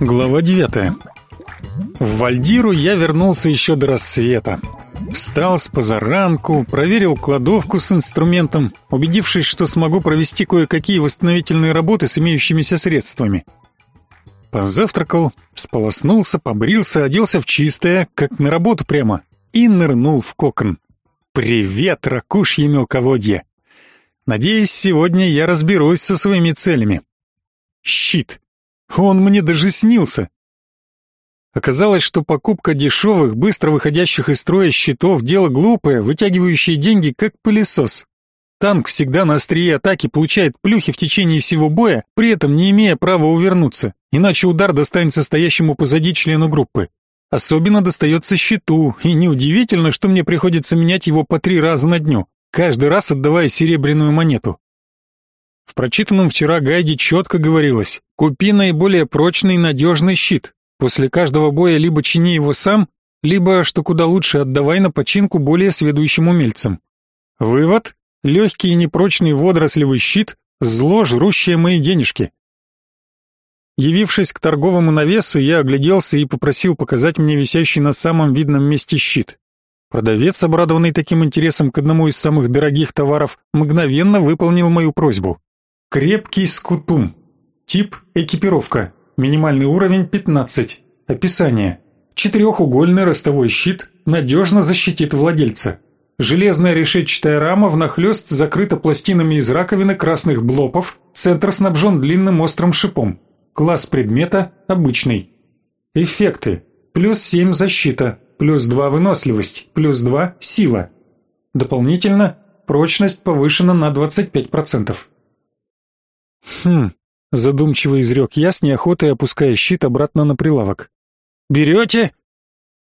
Глава 9. В Вальдиру я вернулся еще до рассвета. Встал с позаранку, проверил кладовку с инструментом, убедившись, что смогу провести кое-какие восстановительные работы с имеющимися средствами. Позавтракал, сполоснулся, побрился, оделся в чистое, как на работу прямо, и нырнул в кокон. «Привет, ракушье мелководье!» Надеюсь, сегодня я разберусь со своими целями. Щит. Он мне даже снился. Оказалось, что покупка дешевых, быстро выходящих из строя щитов – дело глупое, вытягивающее деньги как пылесос. Танк всегда на острие атаки получает плюхи в течение всего боя, при этом не имея права увернуться, иначе удар достанется стоящему позади члену группы. Особенно достается щиту, и неудивительно, что мне приходится менять его по три раза на дню, каждый раз отдавая серебряную монету. В прочитанном вчера гайде четко говорилось «Купи наиболее прочный и надежный щит. После каждого боя либо чини его сам, либо, что куда лучше, отдавай на починку более сведущим умельцам». Вывод – легкий и непрочный водорослевый щит – зло, жрущее мои денежки. Явившись к торговому навесу, я огляделся и попросил показать мне висящий на самом видном месте щит. Продавец, обрадованный таким интересом к одному из самых дорогих товаров, мгновенно выполнил мою просьбу. Крепкий скутум. Тип экипировка. Минимальный уровень 15. Описание. Четырехугольный ростовой щит надежно защитит владельца. Железная решетчатая рама внахлёст закрыта пластинами из раковины красных блопов, центр снабжен длинным острым шипом. Класс предмета обычный. Эффекты. Плюс 7 защита, плюс 2 выносливость, плюс 2 сила. Дополнительно прочность повышена на 25%. Хм, задумчиво изрек я с неохотой, опуская щит обратно на прилавок. Берете?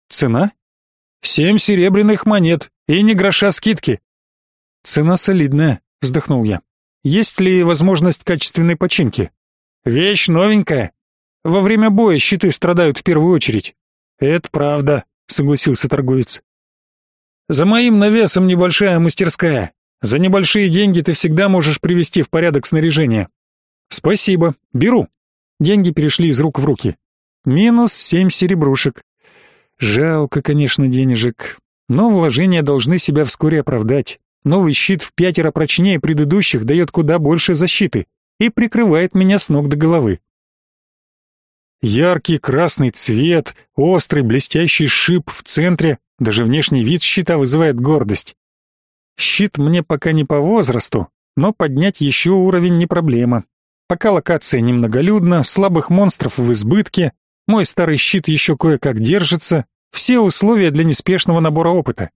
Цена? Семь серебряных монет и не гроша скидки. Цена солидная, вздохнул я. Есть ли возможность качественной починки? Вещь новенькая. Во время боя щиты страдают в первую очередь. Это правда, согласился торговец. За моим навесом небольшая мастерская. За небольшие деньги ты всегда можешь привести в порядок снаряжение. Спасибо, беру. Деньги перешли из рук в руки. Минус семь серебрушек. Жалко, конечно, денежек, но вложения должны себя вскоре оправдать. Новый щит в пятеро прочнее предыдущих дает куда больше защиты и прикрывает меня с ног до головы. Яркий красный цвет, острый блестящий шип в центре, даже внешний вид щита вызывает гордость. Щит мне пока не по возрасту, но поднять еще уровень не проблема. Пока локация немноголюдна, слабых монстров в избытке, мой старый щит еще кое-как держится, все условия для неспешного набора опыта.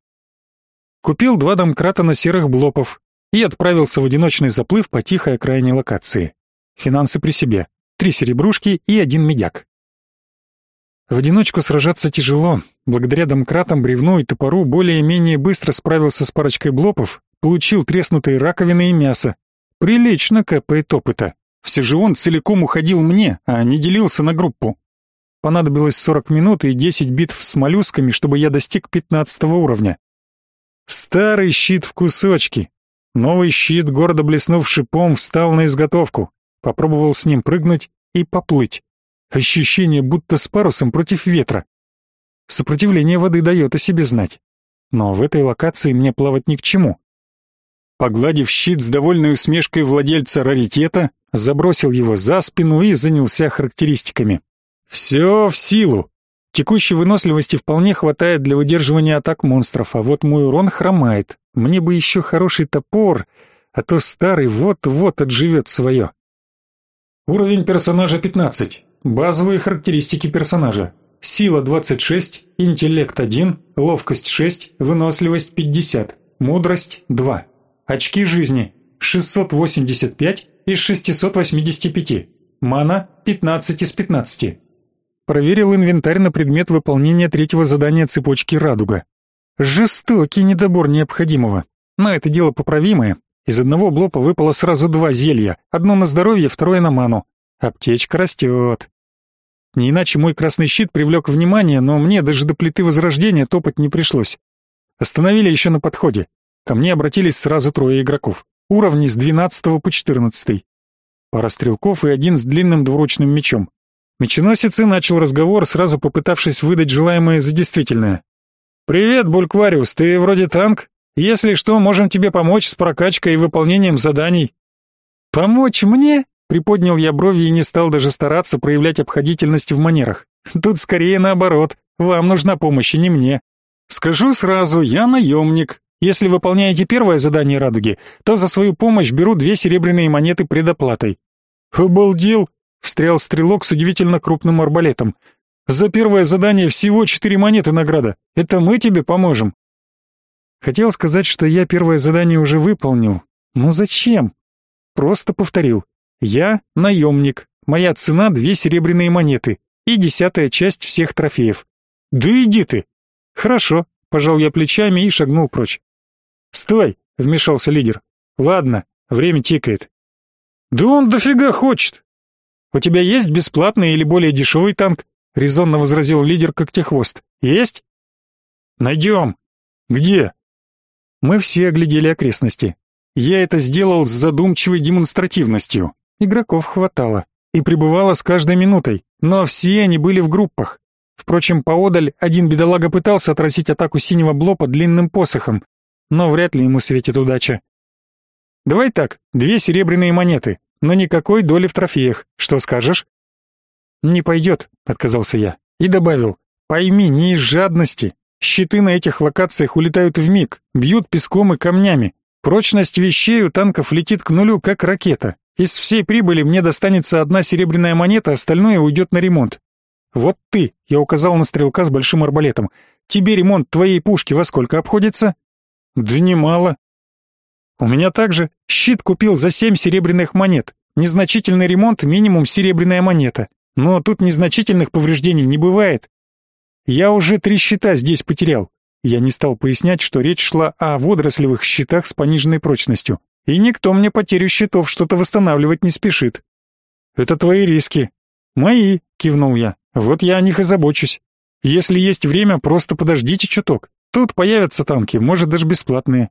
Купил два домкрата на серых блопов и отправился в одиночный заплыв по тихой окраине локации. Финансы при себе. Три серебрушки и один медяк. В одиночку сражаться тяжело. Благодаря домкратам, бревну и топору более-менее быстро справился с парочкой блопов, получил треснутые раковины и мясо. Прилично капает опыта. Все же он целиком уходил мне, а не делился на группу. Понадобилось 40 минут и 10 битв с моллюсками, чтобы я достиг 15 уровня. Старый щит в кусочки. Новый щит, гордо блеснув шипом, встал на изготовку. Попробовал с ним прыгнуть и поплыть. Ощущение, будто с парусом против ветра. Сопротивление воды дает о себе знать. Но в этой локации мне плавать ни к чему. Погладив щит с довольной усмешкой владельца раритета, забросил его за спину и занялся характеристиками. Все в силу. Текущей выносливости вполне хватает для выдерживания атак монстров, а вот мой урон хромает. Мне бы еще хороший топор, а то старый вот-вот отживет свое. Уровень персонажа 15. Базовые характеристики персонажа. Сила 26, интеллект 1, ловкость 6, выносливость 50, мудрость 2. Очки жизни 685 из 685. Мана 15 из 15. Проверил инвентарь на предмет выполнения третьего задания цепочки «Радуга». Жестокий недобор необходимого. Но это дело поправимое. Из одного блока выпало сразу два зелья. Одно на здоровье, второе на ману. Аптечка растет. Не иначе мой красный щит привлек внимание, но мне даже до плиты возрождения топать не пришлось. Остановили еще на подходе. Ко мне обратились сразу трое игроков. Уровни с 12 по 14. Пара стрелков и один с длинным двуручным мечом. Меченосец и начал разговор, сразу попытавшись выдать желаемое за действительное. «Привет, Бульквариус, ты вроде танк? Если что, можем тебе помочь с прокачкой и выполнением заданий». «Помочь мне?» — приподнял я брови и не стал даже стараться проявлять обходительность в манерах. «Тут скорее наоборот, вам нужна помощь, и не мне. Скажу сразу, я наемник. Если выполняете первое задание радуги, то за свою помощь беру две серебряные монеты предоплатой». «Обалдел!» встрял стрелок с удивительно крупным арбалетом. За первое задание всего четыре монеты награда. Это мы тебе поможем. Хотел сказать, что я первое задание уже выполнил. Но зачем? Просто повторил. Я наемник. Моя цена две серебряные монеты и десятая часть всех трофеев. Да иди ты. Хорошо, пожал я плечами и шагнул прочь. Стой, вмешался лидер. Ладно, время тикает. Да он дофига хочет. «У тебя есть бесплатный или более дешевый танк?» — резонно возразил лидер Когтехвост. «Есть?» «Найдем». «Где?» Мы все оглядели окрестности. Я это сделал с задумчивой демонстративностью. Игроков хватало. И пребывало с каждой минутой. Но все они были в группах. Впрочем, поодаль один бедолага пытался отразить атаку синего блопа длинным посохом. Но вряд ли ему светит удача. «Давай так, две серебряные монеты но никакой доли в трофеях. Что скажешь?» «Не пойдет», — отказался я. И добавил, «Пойми, не из жадности. Щиты на этих локациях улетают в миг, бьют песком и камнями. Прочность вещей у танков летит к нулю, как ракета. Из всей прибыли мне достанется одна серебряная монета, остальное уйдет на ремонт. Вот ты, я указал на стрелка с большим арбалетом. Тебе ремонт твоей пушки во сколько обходится? Да немало. У меня также щит купил за семь серебряных монет. Незначительный ремонт минимум серебряная монета. Но тут незначительных повреждений не бывает. Я уже три щита здесь потерял. Я не стал пояснять, что речь шла о водорослевых щитах с пониженной прочностью. И никто мне потерю щитов что-то восстанавливать не спешит. Это твои риски. Мои, кивнул я. Вот я о них и забочусь. Если есть время, просто подождите чуток. Тут появятся танки, может даже бесплатные.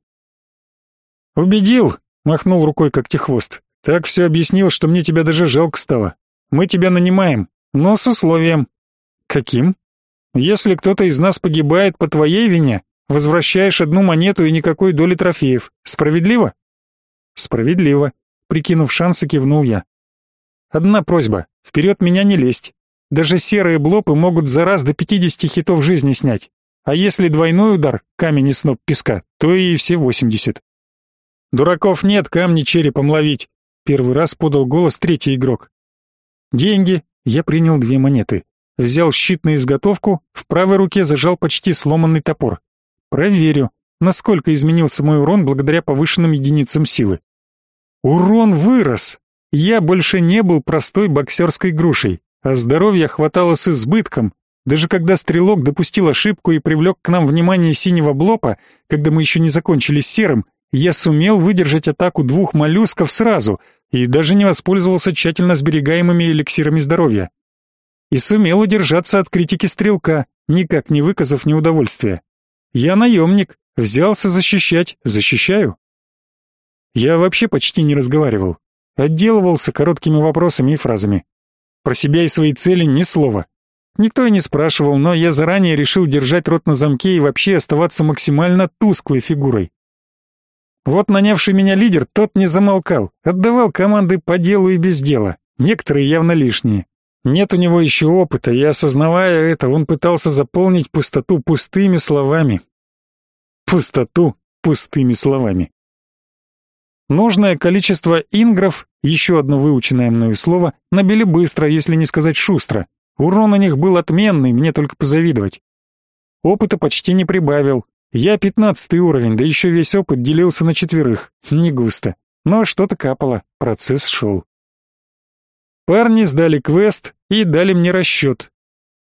«Убедил!» — махнул рукой как техвост. «Так все объяснил, что мне тебя даже жалко стало. Мы тебя нанимаем, но с условием». «Каким?» «Если кто-то из нас погибает по твоей вине, возвращаешь одну монету и никакой доли трофеев. Справедливо?» «Справедливо», — прикинув шансы, кивнул я. «Одна просьба, вперед меня не лезть. Даже серые блопы могут за раз до пятидесяти хитов жизни снять. А если двойной удар, камень и сноп песка, то и все восемьдесят. Дураков нет, камни черепом ловить. Первый раз подал голос третий игрок. Деньги. Я принял две монеты. Взял щит на изготовку, в правой руке зажал почти сломанный топор. Проверю, насколько изменился мой урон благодаря повышенным единицам силы. Урон вырос. Я больше не был простой боксерской грушей, а здоровья хватало с избытком. Даже когда стрелок допустил ошибку и привлек к нам внимание синего блопа, когда мы еще не закончили с серым, я сумел выдержать атаку двух моллюсков сразу и даже не воспользовался тщательно сберегаемыми эликсирами здоровья. И сумел удержаться от критики стрелка, никак не выказав неудовольствия. Я наемник, взялся защищать, защищаю. Я вообще почти не разговаривал, отделывался короткими вопросами и фразами. Про себя и свои цели ни слова. Никто и не спрашивал, но я заранее решил держать рот на замке и вообще оставаться максимально тусклой фигурой. Вот нанявший меня лидер, тот не замолкал, отдавал команды по делу и без дела, некоторые явно лишние. Нет у него еще опыта, и осознавая это, он пытался заполнить пустоту пустыми словами. Пустоту пустыми словами. Нужное количество ингров, еще одно выученное мною слово, набили быстро, если не сказать шустро. Урон у них был отменный, мне только позавидовать. Опыта почти не прибавил, я пятнадцатый уровень, да еще весь опыт делился на четверых. Не густо. Но что-то капало, процесс шел. Парни сдали квест и дали мне расчет.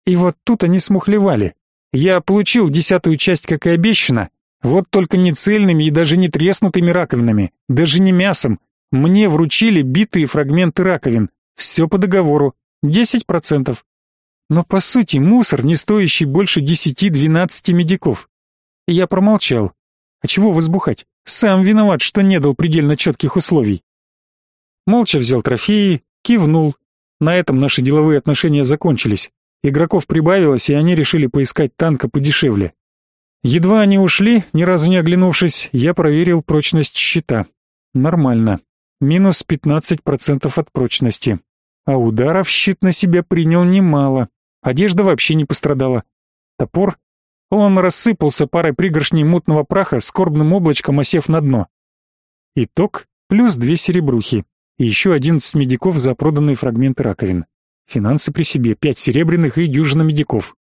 И вот тут они смухлевали. Я получил десятую часть, как и обещано, вот только не цельными и даже не треснутыми раковинами, даже не мясом. Мне вручили битые фрагменты раковин. Все по договору. Десять процентов. Но по сути мусор, не стоящий больше десяти-двенадцати медиков. Я промолчал. А чего возбухать? Сам виноват, что не дал предельно четких условий. Молча взял трофеи, кивнул. На этом наши деловые отношения закончились. Игроков прибавилось, и они решили поискать танка подешевле. Едва они ушли, ни разу не оглянувшись, я проверил прочность щита. Нормально. Минус 15% от прочности. А ударов щит на себя принял немало. Одежда вообще не пострадала. Топор? Он рассыпался парой пригоршней мутного праха, скорбным облачком осев на дно. Итог — плюс две серебрухи. И еще одиннадцать медиков за проданные фрагменты раковин. Финансы при себе, пять серебряных и дюжина медиков.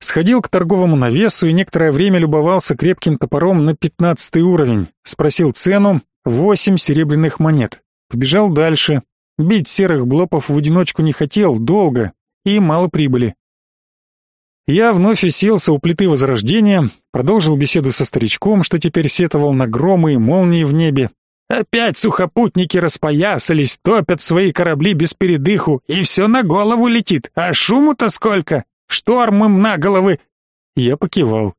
Сходил к торговому навесу и некоторое время любовался крепким топором на пятнадцатый уровень. Спросил цену — восемь серебряных монет. Побежал дальше. Бить серых блопов в одиночку не хотел, долго и мало прибыли. Я вновь уселся у плиты Возрождения, продолжил беседу со старичком, что теперь сетовал на громы и молнии в небе, Опять сухопутники распоясались, топят свои корабли без передыху, и все на голову летит, а шуму-то сколько! Шторм им на головы!» Я покивал.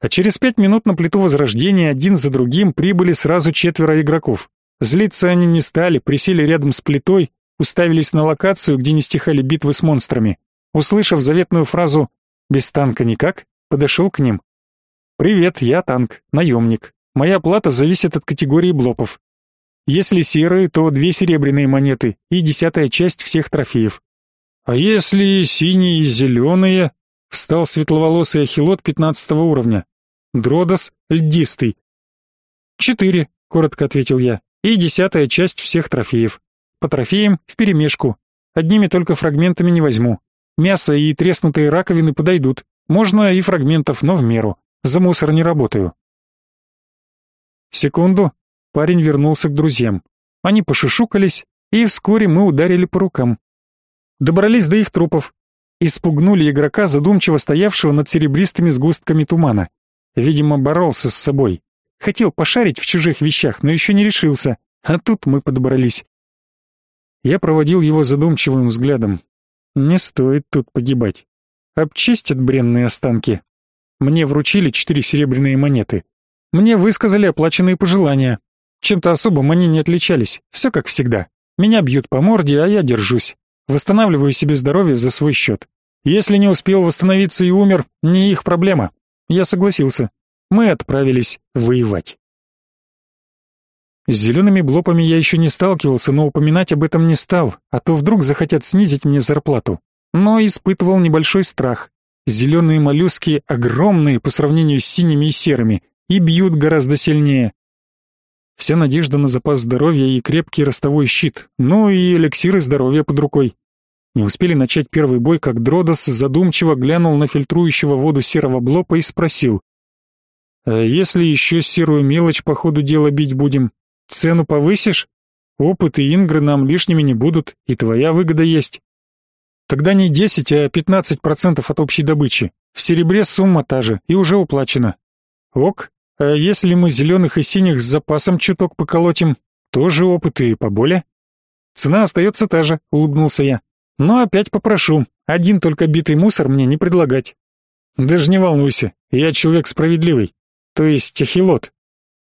А через пять минут на плиту Возрождения один за другим прибыли сразу четверо игроков. Злиться они не стали, присели рядом с плитой, уставились на локацию, где не стихали битвы с монстрами. Услышав заветную фразу «без танка никак», подошел к ним. «Привет, я танк, наемник. Моя плата зависит от категории блопов. Если серые, то две серебряные монеты и десятая часть всех трофеев. А если синие и зеленые? Встал светловолосый ахилот пятнадцатого уровня. Дродос льдистый. Четыре, коротко ответил я, и десятая часть всех трофеев. По трофеям вперемешку. Одними только фрагментами не возьму. Мясо и треснутые раковины подойдут. Можно и фрагментов, но в меру. За мусор не работаю. Секунду, парень вернулся к друзьям. Они пошушукались, и вскоре мы ударили по рукам. Добрались до их трупов. Испугнули игрока, задумчиво стоявшего над серебристыми сгустками тумана. Видимо, боролся с собой. Хотел пошарить в чужих вещах, но еще не решился. А тут мы подобрались. Я проводил его задумчивым взглядом. Не стоит тут погибать. Обчистят бренные останки. Мне вручили четыре серебряные монеты. Мне высказали оплаченные пожелания. Чем-то особым они не отличались, все как всегда. Меня бьют по морде, а я держусь. Восстанавливаю себе здоровье за свой счет. Если не успел восстановиться и умер, не их проблема. Я согласился. Мы отправились воевать. С зелеными блопами я еще не сталкивался, но упоминать об этом не стал, а то вдруг захотят снизить мне зарплату. Но испытывал небольшой страх. Зеленые моллюски огромные по сравнению с синими и серыми, и бьют гораздо сильнее. Вся надежда на запас здоровья и крепкий ростовой щит, ну и эликсиры здоровья под рукой. Не успели начать первый бой, как Дродос задумчиво глянул на фильтрующего воду серого блопа и спросил. «А если еще серую мелочь по ходу дела бить будем, цену повысишь? Опыт и ингры нам лишними не будут, и твоя выгода есть». Тогда не 10, а 15% от общей добычи. В серебре сумма та же, и уже уплачена. Ок, а если мы зеленых и синих с запасом чуток поколотим, тоже опыт и поболе? Цена остается та же, улыбнулся я. Но опять попрошу, один только битый мусор мне не предлагать. Даже не волнуйся, я человек справедливый, то есть ахилот.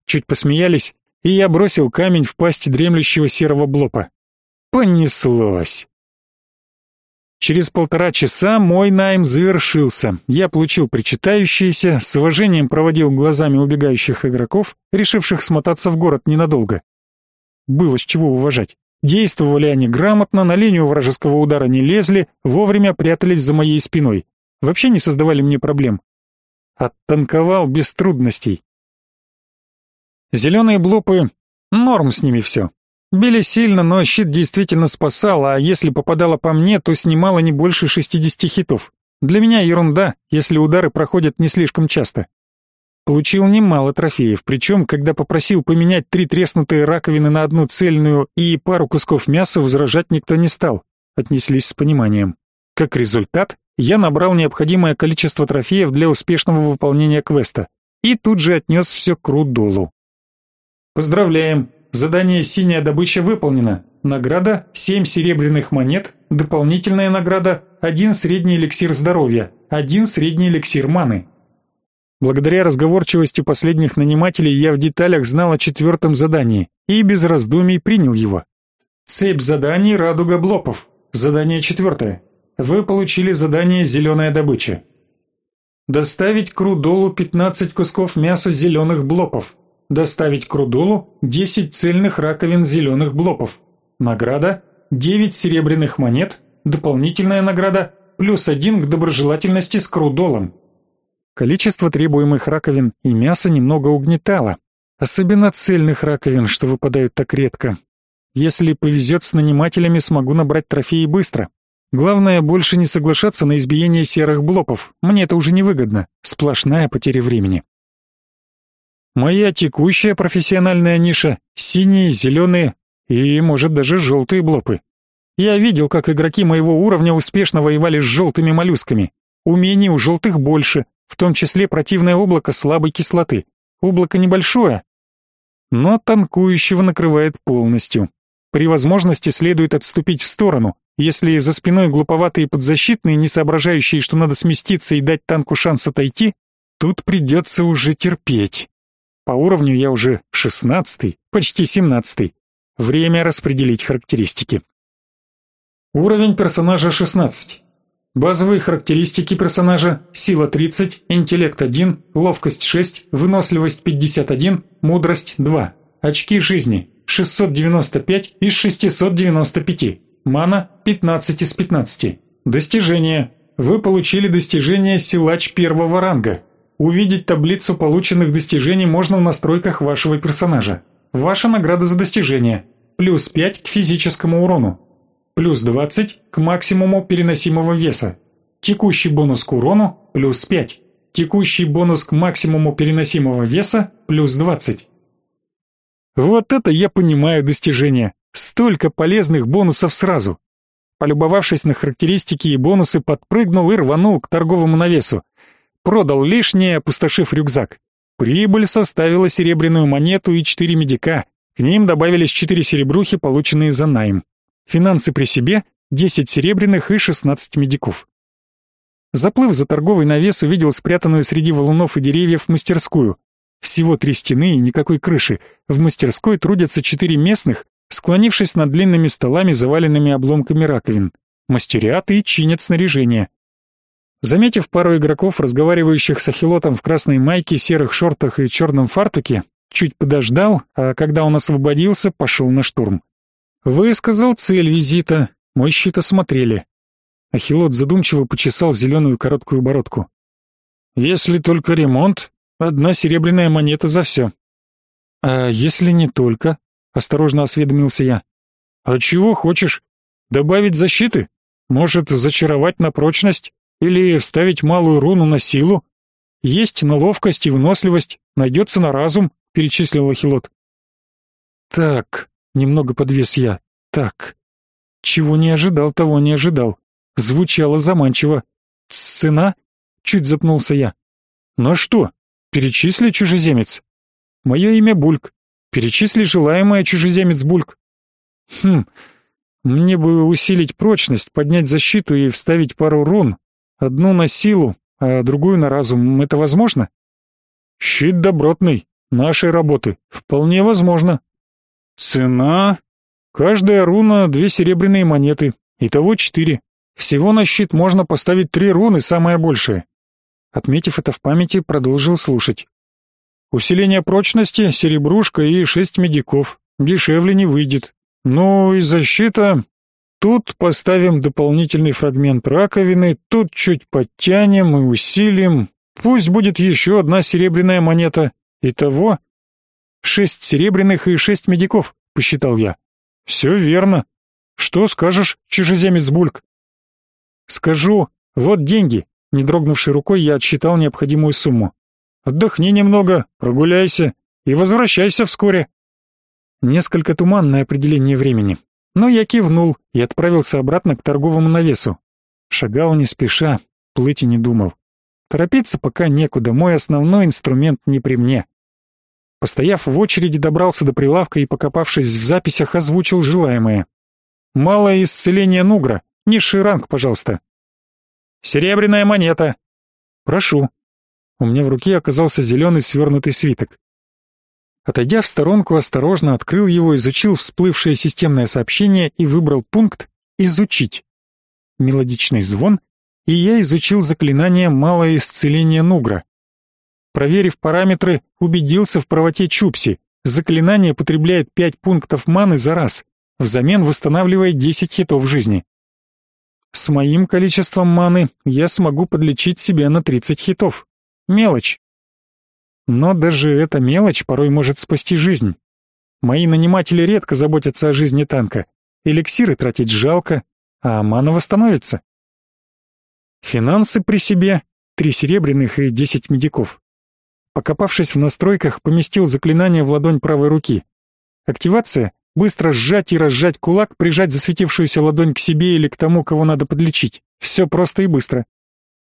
Чуть посмеялись, и я бросил камень в пасть дремлющего серого блопа. Понеслось. Через полтора часа мой найм завершился. Я получил причитающиеся, с уважением проводил глазами убегающих игроков, решивших смотаться в город ненадолго. Было с чего уважать. Действовали они грамотно, на линию вражеского удара не лезли, вовремя прятались за моей спиной. Вообще не создавали мне проблем. Оттанковал без трудностей. Зеленые блопы, норм с ними все. Били сильно, но щит действительно спасал, а если попадало по мне, то снимало не больше 60 хитов. Для меня ерунда, если удары проходят не слишком часто. Получил немало трофеев, причем, когда попросил поменять три треснутые раковины на одну цельную и пару кусков мяса, возражать никто не стал. Отнеслись с пониманием. Как результат, я набрал необходимое количество трофеев для успешного выполнения квеста и тут же отнес все к Рудолу. «Поздравляем! Задание «Синяя добыча» выполнено. Награда – 7 серебряных монет, дополнительная награда – 1 средний эликсир здоровья, 1 средний эликсир маны. Благодаря разговорчивости последних нанимателей я в деталях знал о четвертом задании и без раздумий принял его. Цепь заданий «Радуга Блопов». Задание четвертое. Вы получили задание «Зеленая добыча». Доставить к Рудолу 15 кусков мяса зеленых блопов. Доставить к Рудолу 10 цельных раковин зеленых блопов. Награда 9 серебряных монет, дополнительная награда плюс 1 к доброжелательности с Крудолом. Количество требуемых раковин и мяса немного угнетало. Особенно цельных раковин, что выпадают так редко. Если повезет с нанимателями, смогу набрать трофеи быстро. Главное, больше не соглашаться на избиение серых блопов. Мне это уже невыгодно. Сплошная потеря времени. Моя текущая профессиональная ниша — синие, зеленые и, может, даже желтые блопы. Я видел, как игроки моего уровня успешно воевали с желтыми моллюсками. Умений у желтых больше, в том числе противное облако слабой кислоты. Облако небольшое, но танкующего накрывает полностью. При возможности следует отступить в сторону. Если за спиной глуповатые подзащитные, не соображающие, что надо сместиться и дать танку шанс отойти, тут придется уже терпеть. По уровню я уже шестнадцатый, почти семнадцатый. Время распределить характеристики. Уровень персонажа 16. Базовые характеристики персонажа: сила 30, интеллект 1, ловкость 6, выносливость 51, мудрость 2. Очки жизни 695 из 695. Мана 15 из 15. Достижения. Вы получили достижение силач первого ранга. Увидеть таблицу полученных достижений можно в настройках вашего персонажа. Ваша награда за достижение. Плюс 5 к физическому урону. Плюс 20 к максимуму переносимого веса. Текущий бонус к урону плюс 5. Текущий бонус к максимуму переносимого веса плюс 20. Вот это я понимаю достижение. Столько полезных бонусов сразу. Полюбовавшись на характеристики и бонусы, подпрыгнул и рванул к торговому навесу. Продал лишнее, опустошив рюкзак. Прибыль составила серебряную монету и четыре медика. К ним добавились четыре серебрухи, полученные за найм. Финансы при себе, 10 серебряных и 16 медиков. Заплыв за торговый навес, увидел спрятанную среди валунов и деревьев мастерскую. Всего три стены и никакой крыши. В мастерской трудятся четыре местных, склонившись над длинными столами, заваленными обломками раковин. Мастерят и чинят снаряжение. Заметив пару игроков, разговаривающих с ахилотом в красной майке, серых шортах и черном фартуке, чуть подождал, а когда он освободился, пошел на штурм. Высказал цель визита, мой щит осмотрели. Ахилот задумчиво почесал зеленую короткую бородку. «Если только ремонт, Одна серебряная монета за все». «А если не только?» — осторожно осведомился я. «А чего хочешь? Добавить защиты? Может, зачаровать на прочность? Или вставить малую руну на силу? Есть на ловкость и выносливость, найдется на разум», — перечислил Ахилот. «Так», — немного подвес я, — «так». Чего не ожидал, того не ожидал. Звучало заманчиво. «Цена?» — чуть запнулся я. «На что?» Перечисли, чужеземец. Мое имя Бульк. Перечисли желаемое, чужеземец Бульк. Хм, мне бы усилить прочность, поднять защиту и вставить пару рун. Одну на силу, а другую на разум. Это возможно? Щит добротный, нашей работы. Вполне возможно. Цена? Каждая руна — две серебряные монеты. Итого четыре. Всего на щит можно поставить три руны, самое большее. Отметив это в памяти, продолжил слушать. Усиление прочности, серебрушка и шесть медиков. Дешевле не выйдет. Ну и защита... Тут поставим дополнительный фрагмент раковины, тут чуть подтянем и усилим. Пусть будет еще одна серебряная монета. Итого шесть серебряных и шесть медиков, посчитал я. Все верно. Что скажешь, чужеземец Бульк? Скажу, вот деньги, не дрогнувшей рукой я отсчитал необходимую сумму. «Отдохни немного, прогуляйся и возвращайся вскоре». Несколько туманное определение времени, но я кивнул и отправился обратно к торговому навесу. Шагал не спеша, плыть и не думал. Торопиться пока некуда, мой основной инструмент не при мне. Постояв в очереди, добрался до прилавка и, покопавшись в записях, озвучил желаемое. «Малое исцеление Нугра, низший ранг, пожалуйста. Серебряная монета. Прошу. У меня в руке оказался зеленый свернутый свиток. Отойдя в сторонку, осторожно открыл его, изучил всплывшее системное сообщение и выбрал пункт «Изучить». Мелодичный звон, и я изучил заклинание «Малое исцеление Нугра». Проверив параметры, убедился в правоте Чупси. Заклинание потребляет 5 пунктов маны за раз, взамен восстанавливая 10 хитов жизни. С моим количеством маны я смогу подлечить себя на 30 хитов. Мелочь. Но даже эта мелочь порой может спасти жизнь. Мои наниматели редко заботятся о жизни танка. Эликсиры тратить жалко, а мана восстановится. Финансы при себе, три серебряных и десять медиков. Покопавшись в настройках, поместил заклинание в ладонь правой руки. Активация Быстро сжать и разжать кулак, прижать засветившуюся ладонь к себе или к тому, кого надо подлечить. Все просто и быстро.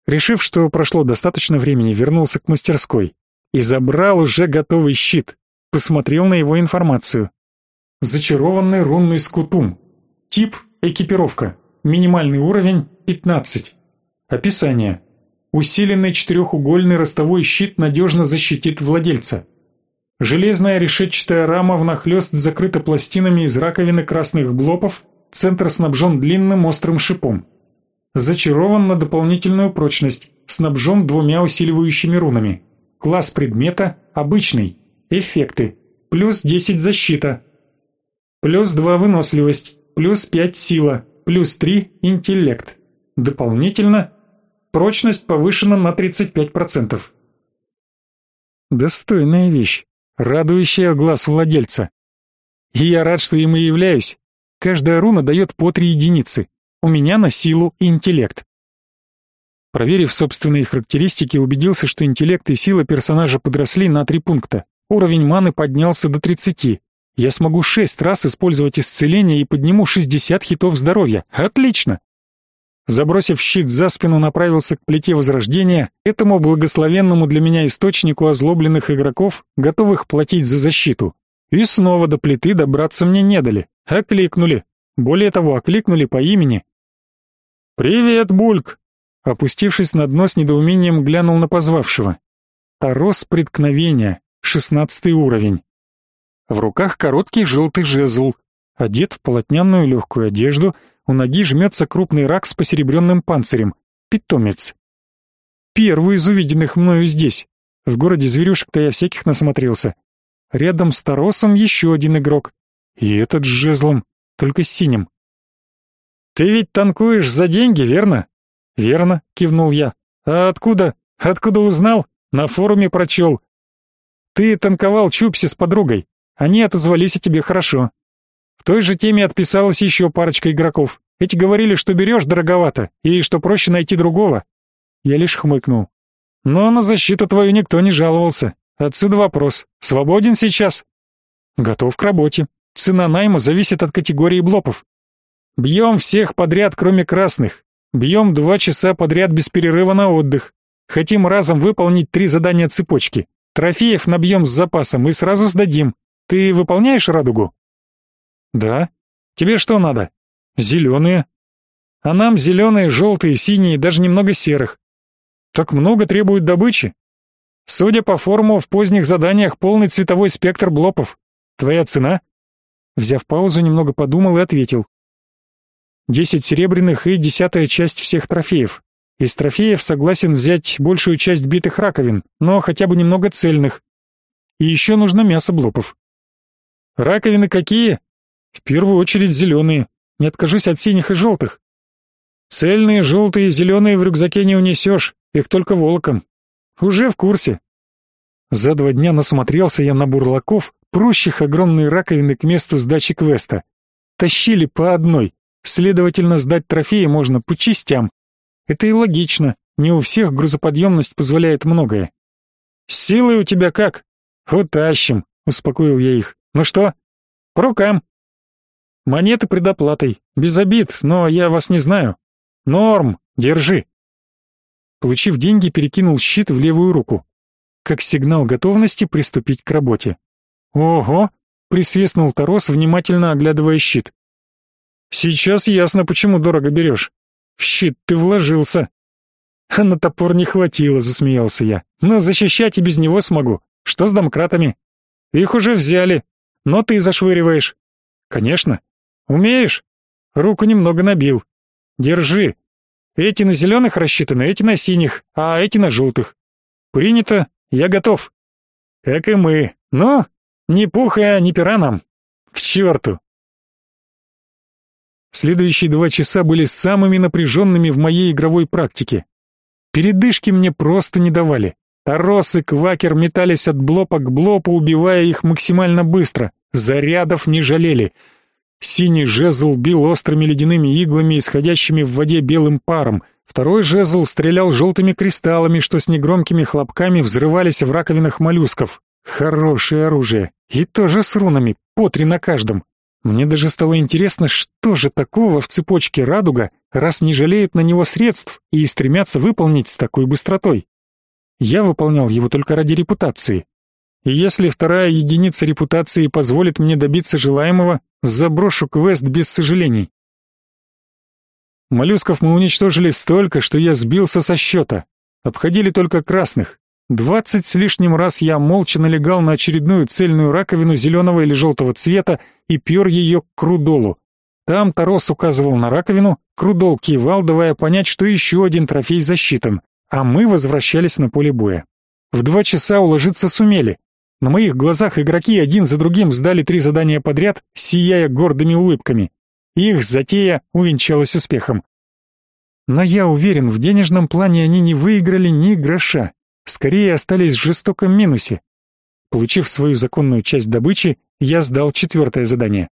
Решив, что прошло достаточно времени, вернулся к мастерской и забрал уже готовый щит. Посмотрел на его информацию. Зачарованный рунный скутум. Тип экипировка. Минимальный уровень 15. Описание. Усиленный четырехугольный ростовой щит надежно защитит владельца. Железная решетчатая рама внахлёст закрыта пластинами из раковины красных блопов, центр снабжен длинным острым шипом. Зачарован на дополнительную прочность, снабжен двумя усиливающими рунами. Класс предмета обычный. Эффекты. Плюс 10 защита. Плюс 2 выносливость. Плюс 5 сила. Плюс 3 интеллект. Дополнительно прочность повышена на 35%. Достойная вещь радующая глаз владельца. И я рад, что им и являюсь. Каждая руна дает по три единицы. У меня на силу интеллект. Проверив собственные характеристики, убедился, что интеллект и сила персонажа подросли на три пункта. Уровень маны поднялся до 30. Я смогу шесть раз использовать исцеление и подниму 60 хитов здоровья. Отлично! Забросив щит за спину, направился к плите Возрождения, этому благословенному для меня источнику озлобленных игроков, готовых платить за защиту. И снова до плиты добраться мне не дали. Окликнули. Более того, окликнули по имени. «Привет, Бульк!» Опустившись на дно с недоумением, глянул на позвавшего. Тарос преткновения, шестнадцатый уровень. В руках короткий желтый жезл, одет в полотняную легкую одежду, у ноги жмется крупный рак с посеребренным панцирем. Питомец. Первый из увиденных мною здесь. В городе зверюшек-то я всяких насмотрелся. Рядом с Таросом еще один игрок. И этот с жезлом, только с синим. «Ты ведь танкуешь за деньги, верно?» «Верно», — кивнул я. «А откуда? Откуда узнал? На форуме прочел. Ты танковал Чупси с подругой. Они отозвались о тебе хорошо той же теме отписалась еще парочка игроков. Эти говорили, что берешь дороговато и что проще найти другого. Я лишь хмыкнул. Но на защиту твою никто не жаловался. Отсюда вопрос. Свободен сейчас? Готов к работе. Цена найма зависит от категории блопов. Бьем всех подряд, кроме красных. Бьем два часа подряд без перерыва на отдых. Хотим разом выполнить три задания цепочки. Трофеев набьем с запасом и сразу сдадим. Ты выполняешь радугу? Да. Тебе что надо? Зеленые. А нам зеленые, желтые, синие, даже немного серых. Так много требуют добычи. Судя по форму, в поздних заданиях полный цветовой спектр блопов. Твоя цена? Взяв паузу, немного подумал и ответил. Десять серебряных и десятая часть всех трофеев. Из трофеев согласен взять большую часть битых раковин, но хотя бы немного цельных. И еще нужно мясо блопов. Раковины какие? В первую очередь зеленые. Не откажусь от синих и желтых. Цельные желтые и зеленые в рюкзаке не унесешь, их только волоком. Уже в курсе. За два дня насмотрелся я на бурлаков, прущих огромные раковины к месту сдачи квеста. Тащили по одной, следовательно, сдать трофеи можно по частям. Это и логично, не у всех грузоподъемность позволяет многое. «С силой у тебя как?» «Утащим», — успокоил я их. «Ну что?» «По рукам», Монеты предоплатой. Без обид, но я вас не знаю. Норм, держи. Получив деньги, перекинул щит в левую руку. Как сигнал готовности приступить к работе. Ого, присвистнул Тарос, внимательно оглядывая щит. Сейчас ясно, почему дорого берешь. В щит ты вложился. А на топор не хватило, засмеялся я. Но защищать и без него смогу. Что с домкратами? Их уже взяли, но ты зашвыриваешь. Конечно. Умеешь? Руку немного набил. Держи. Эти на зеленых рассчитаны, эти на синих, а эти на желтых. Принято, я готов. Как и мы. Но ни пуха, ни пера нам. К черту. Следующие два часа были самыми напряженными в моей игровой практике. Передышки мне просто не давали. Тарос и Квакер метались от блопа к блопу, убивая их максимально быстро. Зарядов не жалели. Синий жезл бил острыми ледяными иглами, исходящими в воде белым паром. Второй жезл стрелял желтыми кристаллами, что с негромкими хлопками взрывались в раковинах моллюсков. Хорошее оружие. И тоже с рунами, по три на каждом. Мне даже стало интересно, что же такого в цепочке радуга, раз не жалеют на него средств и стремятся выполнить с такой быстротой. Я выполнял его только ради репутации. И если вторая единица репутации позволит мне добиться желаемого, заброшу квест без сожалений. Моллюсков мы уничтожили столько, что я сбился со счета. Обходили только красных. Двадцать с лишним раз я молча налегал на очередную цельную раковину зеленого или желтого цвета и пер ее к крудолу. Там Тарос указывал на раковину, крудол кивал, давая понять, что еще один трофей засчитан а мы возвращались на поле боя. В два часа уложиться сумели. На моих глазах игроки один за другим сдали три задания подряд, сияя гордыми улыбками. Их затея увенчалась успехом. Но я уверен, в денежном плане они не выиграли ни гроша, скорее остались в жестоком минусе. Получив свою законную часть добычи, я сдал четвертое задание.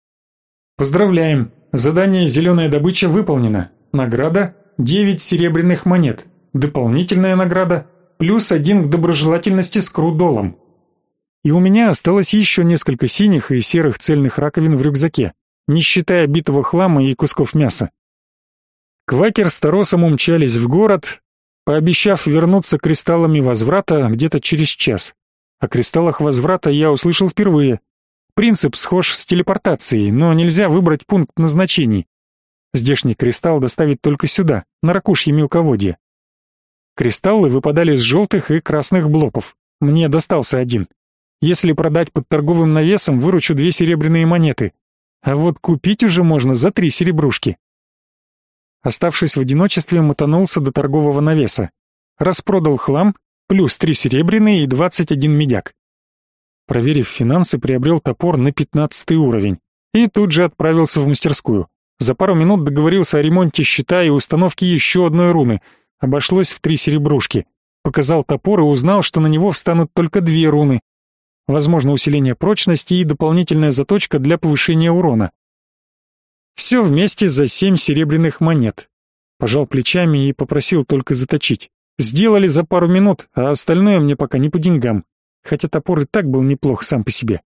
Поздравляем! Задание «Зеленая добыча» выполнено. Награда – 9 серебряных монет. Дополнительная награда плюс один к доброжелательности с крудолом. И у меня осталось еще несколько синих и серых цельных раковин в рюкзаке, не считая битого хлама и кусков мяса. Квакер с Таросом умчались в город, пообещав вернуться кристаллами возврата где-то через час. О кристаллах возврата я услышал впервые. Принцип схож с телепортацией, но нельзя выбрать пункт назначений. Здешний кристалл доставит только сюда, на ракушье мелководье. Кристаллы выпадали с желтых и красных блопов. Мне достался один. Если продать под торговым навесом, выручу две серебряные монеты. А вот купить уже можно за три серебрушки. Оставшись в одиночестве, мотанулся до торгового навеса. Распродал хлам, плюс три серебряные и двадцать один медяк. Проверив финансы, приобрел топор на пятнадцатый уровень. И тут же отправился в мастерскую. За пару минут договорился о ремонте щита и установке еще одной руны — Обошлось в три серебрушки. Показал топор и узнал, что на него встанут только две руны. Возможно, усиление прочности и дополнительная заточка для повышения урона. Все вместе за семь серебряных монет. Пожал плечами и попросил только заточить. Сделали за пару минут, а остальное мне пока не по деньгам. Хотя топор и так был неплох сам по себе.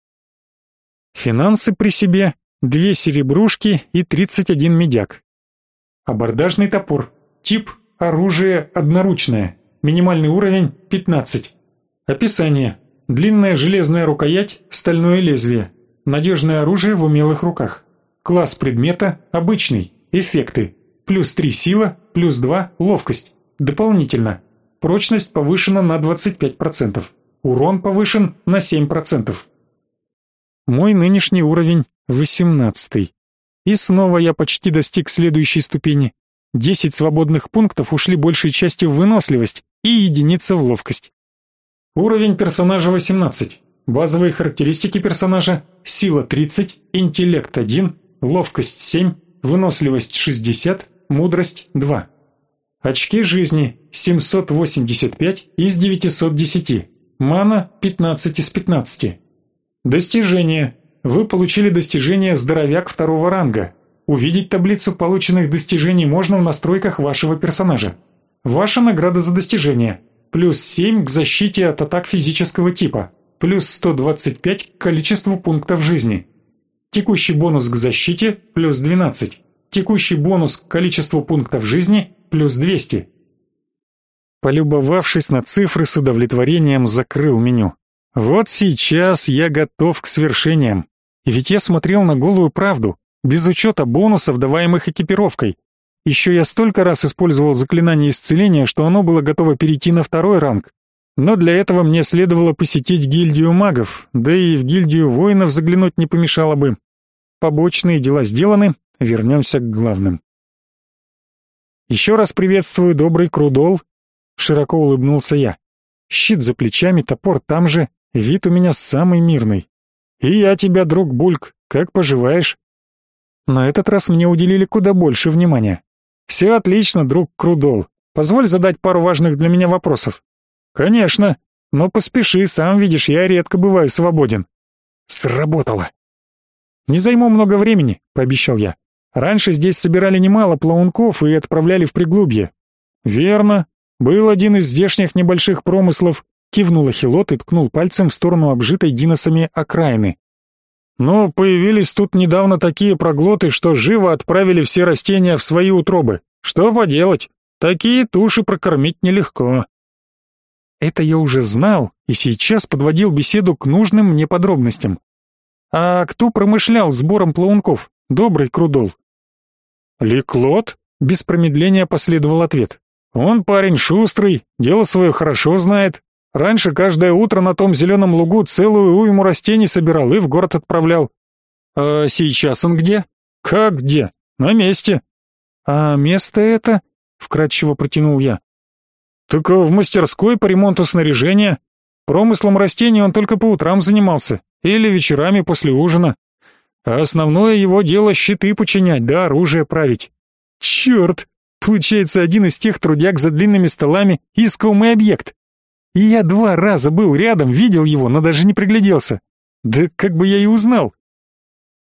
Финансы при себе, две серебрушки и тридцать один медяк. Абордажный топор. Тип Оружие одноручное. Минимальный уровень 15. Описание. Длинная железная рукоять, стальное лезвие. Надежное оружие в умелых руках. Класс предмета обычный. Эффекты. Плюс 3 сила, плюс 2 ловкость. Дополнительно. Прочность повышена на 25%. Урон повышен на 7%. Мой нынешний уровень 18. И снова я почти достиг следующей ступени. Десять свободных пунктов ушли большей частью в выносливость и единица в ловкость. Уровень персонажа 18. Базовые характеристики персонажа: сила 30, интеллект 1, ловкость 7, выносливость 60, мудрость 2. Очки жизни 785 из 910. Мана 15 из 15. Достижения. Вы получили достижение Здоровяк второго ранга. Увидеть таблицу полученных достижений можно в настройках вашего персонажа. Ваша награда за достижение. Плюс 7 к защите от атак физического типа. Плюс 125 к количеству пунктов жизни. Текущий бонус к защите – плюс 12. Текущий бонус к количеству пунктов жизни – плюс 200. Полюбовавшись на цифры, с удовлетворением закрыл меню. Вот сейчас я готов к свершениям. И ведь я смотрел на голую правду без учета бонусов, даваемых экипировкой. Еще я столько раз использовал заклинание исцеления, что оно было готово перейти на второй ранг. Но для этого мне следовало посетить гильдию магов, да и в гильдию воинов заглянуть не помешало бы. Побочные дела сделаны, вернемся к главным. Еще раз приветствую, добрый Крудол, широко улыбнулся я. Щит за плечами, топор там же, вид у меня самый мирный. И я тебя, друг Бульк, как поживаешь? На этот раз мне уделили куда больше внимания. Все отлично, друг Крудол. Позволь задать пару важных для меня вопросов. Конечно, но поспеши, сам видишь, я редко бываю свободен. Сработало. Не займу много времени, пообещал я. Раньше здесь собирали немало плаунков и отправляли в приглубье. Верно, был один из здешних небольших промыслов, кивнул Ахилот и ткнул пальцем в сторону обжитой диносами окраины. Но появились тут недавно такие проглоты, что живо отправили все растения в свои утробы. Что поделать? Такие туши прокормить нелегко. Это я уже знал и сейчас подводил беседу к нужным мне подробностям. А кто промышлял сбором плаунков? Добрый Крудол. Ликлот? Без промедления последовал ответ. Он парень шустрый, дело свое хорошо знает. Раньше каждое утро на том зеленом лугу целую уйму растений собирал и в город отправлял. А сейчас он где? Как где? На месте. А место это? Вкратчиво протянул я. Так в мастерской по ремонту снаряжения. Промыслом растений он только по утрам занимался или вечерами после ужина. А основное его дело щиты починять да оружие править. Черт! Получается, один из тех трудяг за длинными столами — искомый объект. И я два раза был рядом, видел его, но даже не пригляделся. Да как бы я и узнал.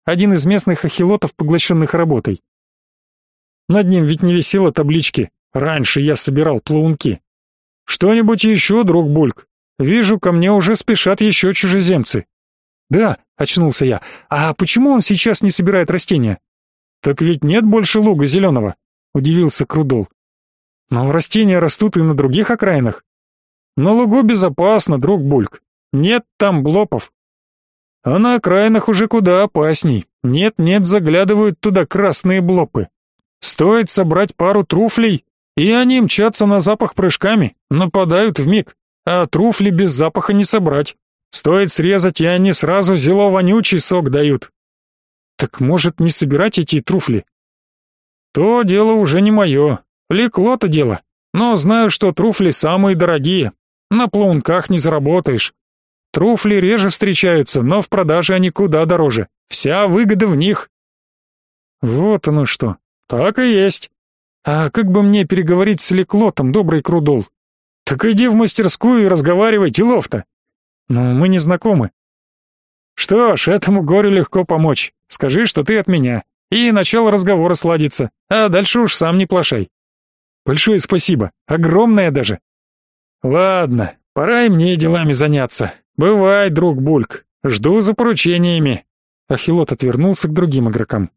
Один из местных ахилотов, поглощенных работой. Над ним ведь не висела таблички «Раньше я собирал плаунки». «Что-нибудь еще, друг Бульк? Вижу, ко мне уже спешат еще чужеземцы». «Да», — очнулся я, — «а почему он сейчас не собирает растения?» «Так ведь нет больше луга зеленого», — удивился Крудол. «Но растения растут и на других окраинах». «На лугу безопасно, друг Бульк. Нет там блопов». «А на окраинах уже куда опасней. Нет-нет, заглядывают туда красные блопы. Стоит собрать пару труфлей, и они мчатся на запах прыжками, нападают в миг, а труфли без запаха не собрать. Стоит срезать, и они сразу зело-вонючий сок дают. Так может не собирать эти труфли? То дело уже не мое. Лекло-то дело. Но знаю, что труфли самые дорогие. На плаунках не заработаешь. Труфли реже встречаются, но в продаже они куда дороже. Вся выгода в них. Вот оно что. Так и есть. А как бы мне переговорить с Леклотом, добрый Крудол? Так иди в мастерскую и разговаривай, делов-то. Но мы не знакомы. Что ж, этому горю легко помочь. Скажи, что ты от меня. И начало разговора сладится. А дальше уж сам не плашай. Большое спасибо. Огромное даже. Ладно, пора и мне делами заняться. Бывай, друг Бульк. Жду за поручениями. Ахилот отвернулся к другим игрокам.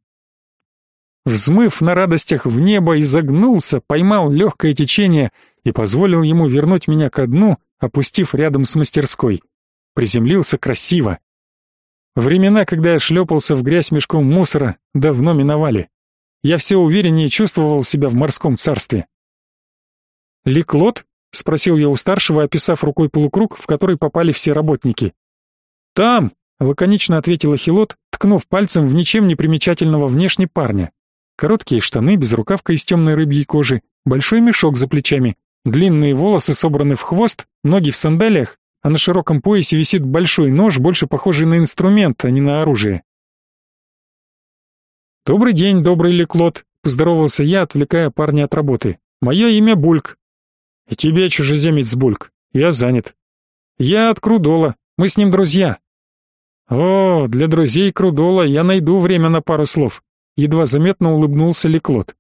Взмыв на радостях в небо, изогнулся, поймал легкое течение и позволил ему вернуть меня ко дну, опустив рядом с мастерской. Приземлился красиво. Времена, когда я шлепался в грязь мешком мусора, давно миновали. Я все увереннее чувствовал себя в морском царстве. «Ликлот?» — спросил я у старшего, описав рукой полукруг, в который попали все работники. «Там!» — лаконично ответил Ахилот, ткнув пальцем в ничем не примечательного внешне парня. Короткие штаны, безрукавка из темной рыбьей кожи, большой мешок за плечами, длинные волосы собраны в хвост, ноги в сандалиях, а на широком поясе висит большой нож, больше похожий на инструмент, а не на оружие. «Добрый день, добрый Леклот», — поздоровался я, отвлекая парня от работы. «Мое имя Бульк». «И тебе, чужеземец Бульк, я занят». «Я от Крудола, мы с ним друзья». «О, для друзей Крудола я найду время на пару слов едва заметно улыбнулся Леклот.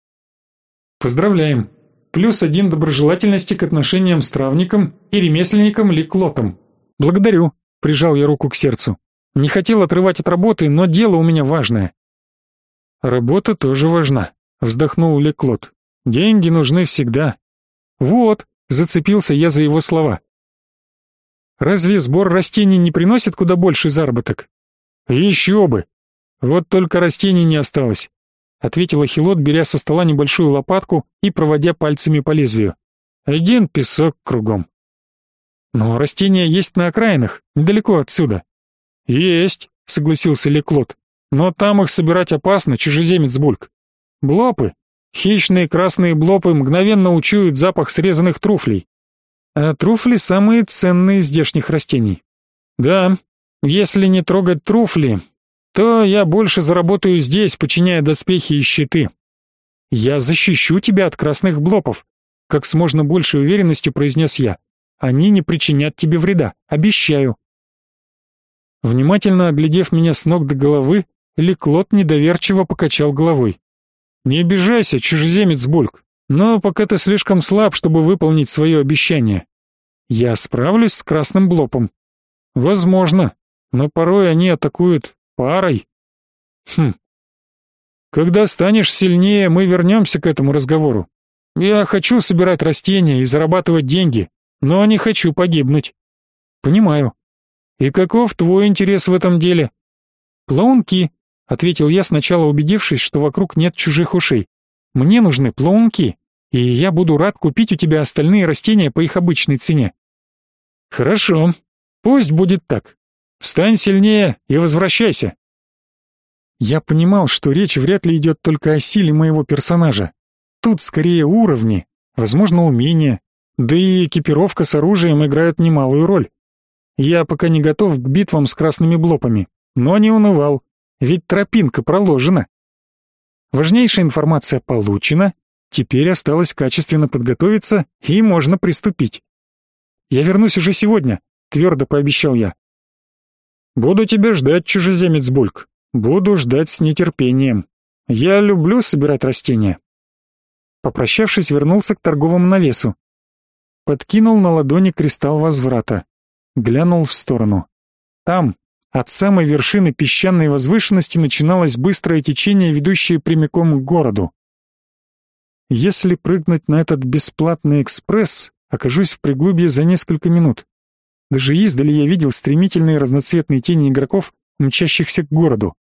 Поздравляем. Плюс один доброжелательности к отношениям с травником и ремесленником Леклотом. Благодарю, прижал я руку к сердцу. Не хотел отрывать от работы, но дело у меня важное. Работа тоже важна, вздохнул Леклот. Деньги нужны всегда. Вот, зацепился я за его слова. Разве сбор растений не приносит куда больше заработок? Еще бы, вот только растений не осталось, ответил Ахилот, беря со стола небольшую лопатку и проводя пальцами по лезвию. Один песок кругом. Но растения есть на окраинах, недалеко отсюда. Есть, согласился Леклот. Но там их собирать опасно, чужеземец Бульк. Блопы. Хищные красные блопы мгновенно учуют запах срезанных труфлей. А труфли самые ценные из здешних растений. Да, если не трогать труфли, то я больше заработаю здесь, подчиняя доспехи и щиты. Я защищу тебя от красных блопов, как с можно большей уверенностью произнес я. Они не причинят тебе вреда, обещаю. Внимательно оглядев меня с ног до головы, Леклот недоверчиво покачал головой. Не обижайся, чужеземец Бульк, но пока ты слишком слаб, чтобы выполнить свое обещание. Я справлюсь с красным блопом. Возможно, но порой они атакуют парой. Хм. Когда станешь сильнее, мы вернемся к этому разговору. Я хочу собирать растения и зарабатывать деньги, но не хочу погибнуть. Понимаю. И каков твой интерес в этом деле? Плаунки, ответил я, сначала убедившись, что вокруг нет чужих ушей. Мне нужны плаунки, и я буду рад купить у тебя остальные растения по их обычной цене. Хорошо. Пусть будет так. Встань сильнее и возвращайся. Я понимал, что речь вряд ли идет только о силе моего персонажа. Тут скорее уровни, возможно, умения, да и экипировка с оружием играют немалую роль. Я пока не готов к битвам с красными блопами, но не унывал, ведь тропинка проложена. Важнейшая информация получена, теперь осталось качественно подготовиться, и можно приступить. Я вернусь уже сегодня, твердо пообещал я. Буду тебя ждать, чужеземец Бульк. Буду ждать с нетерпением. Я люблю собирать растения. Попрощавшись, вернулся к торговому навесу. Подкинул на ладони кристалл возврата. Глянул в сторону. Там, от самой вершины песчаной возвышенности, начиналось быстрое течение, ведущее прямиком к городу. Если прыгнуть на этот бесплатный экспресс, окажусь в приглубье за несколько минут. Даже издали я видел стремительные разноцветные тени игроков, мчащихся к городу.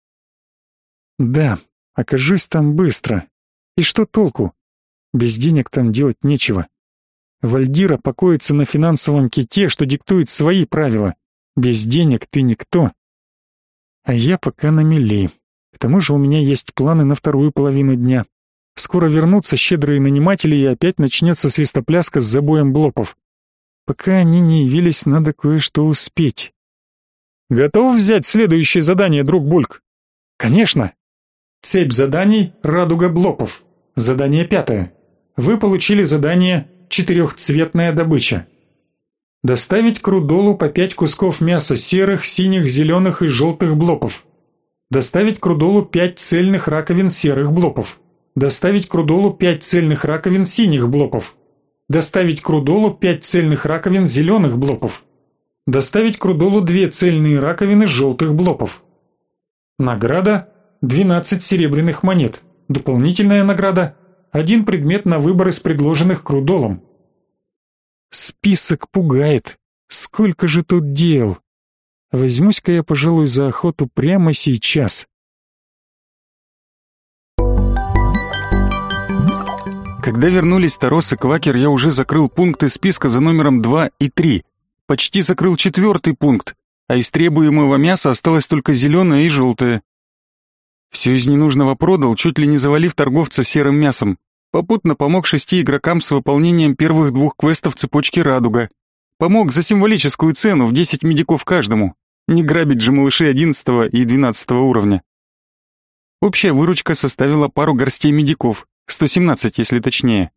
Да, окажусь там быстро. И что толку? Без денег там делать нечего. Вальдира покоится на финансовом ките, что диктует свои правила. Без денег ты никто. А я пока на мели. К тому же у меня есть планы на вторую половину дня. Скоро вернутся щедрые наниматели и опять начнется свистопляска с забоем блопов. Пока они не явились, надо кое-что успеть. Готов взять следующее задание, друг Бульк? Конечно. Цепь заданий «Радуга блопов». Задание пятое. Вы получили задание «Четырехцветная добыча». Доставить к Рудолу по пять кусков мяса серых, синих, зеленых и желтых блопов. Доставить к Рудолу пять цельных раковин серых блопов. Доставить к Рудолу пять цельных раковин синих блопов. Доставить к Рудолу 5 цельных раковин зеленых блоков. Доставить к Рудолу 2 цельные раковины желтых блоков. Награда – 12 серебряных монет. Дополнительная награда – один предмет на выбор из предложенных Крудолом. Список пугает. Сколько же тут дел? Возьмусь-ка я, пожалуй, за охоту прямо сейчас. Когда вернулись Тарос и Квакер, я уже закрыл пункты списка за номером 2 и 3. Почти закрыл четвертый пункт, а из требуемого мяса осталось только зеленое и желтое. Все из ненужного продал, чуть ли не завалив торговца серым мясом. Попутно помог шести игрокам с выполнением первых двух квестов цепочки «Радуга». Помог за символическую цену в 10 медиков каждому. Не грабить же малышей 11 и 12 уровня. Общая выручка составила пару горстей медиков, 117, если точнее.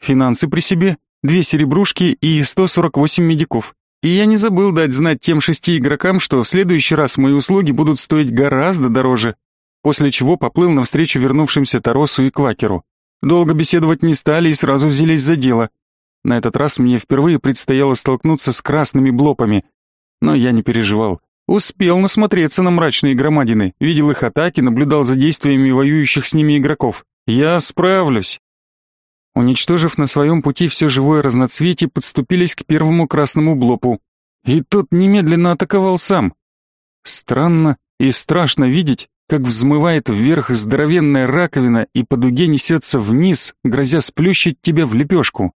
Финансы при себе, две серебрушки и 148 медиков. И я не забыл дать знать тем шести игрокам, что в следующий раз мои услуги будут стоить гораздо дороже. После чего поплыл навстречу вернувшимся Таросу и Квакеру. Долго беседовать не стали и сразу взялись за дело. На этот раз мне впервые предстояло столкнуться с красными блопами. Но я не переживал. Успел насмотреться на мрачные громадины, видел их атаки, наблюдал за действиями воюющих с ними игроков. Я справлюсь. Уничтожив на своем пути все живое разноцветие, подступились к первому красному блопу. И тот немедленно атаковал сам. Странно и страшно видеть, как взмывает вверх здоровенная раковина и по дуге несется вниз, грозя сплющить тебя в лепешку.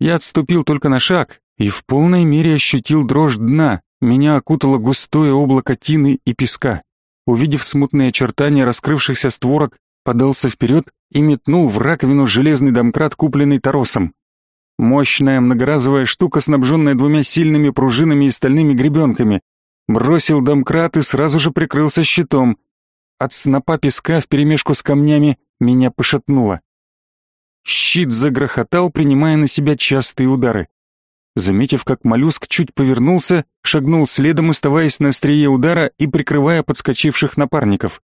Я отступил только на шаг, и в полной мере ощутил дрожь дна, меня окутало густое облако тины и песка. Увидев смутные очертания раскрывшихся створок, подался вперед и метнул в раковину железный домкрат, купленный Таросом. Мощная многоразовая штука, снабженная двумя сильными пружинами и стальными гребенками. Бросил домкрат и сразу же прикрылся щитом. От снопа песка вперемешку с камнями меня пошатнуло. Щит загрохотал, принимая на себя частые удары. Заметив, как моллюск чуть повернулся, шагнул следом, оставаясь на острие удара и прикрывая подскочивших напарников.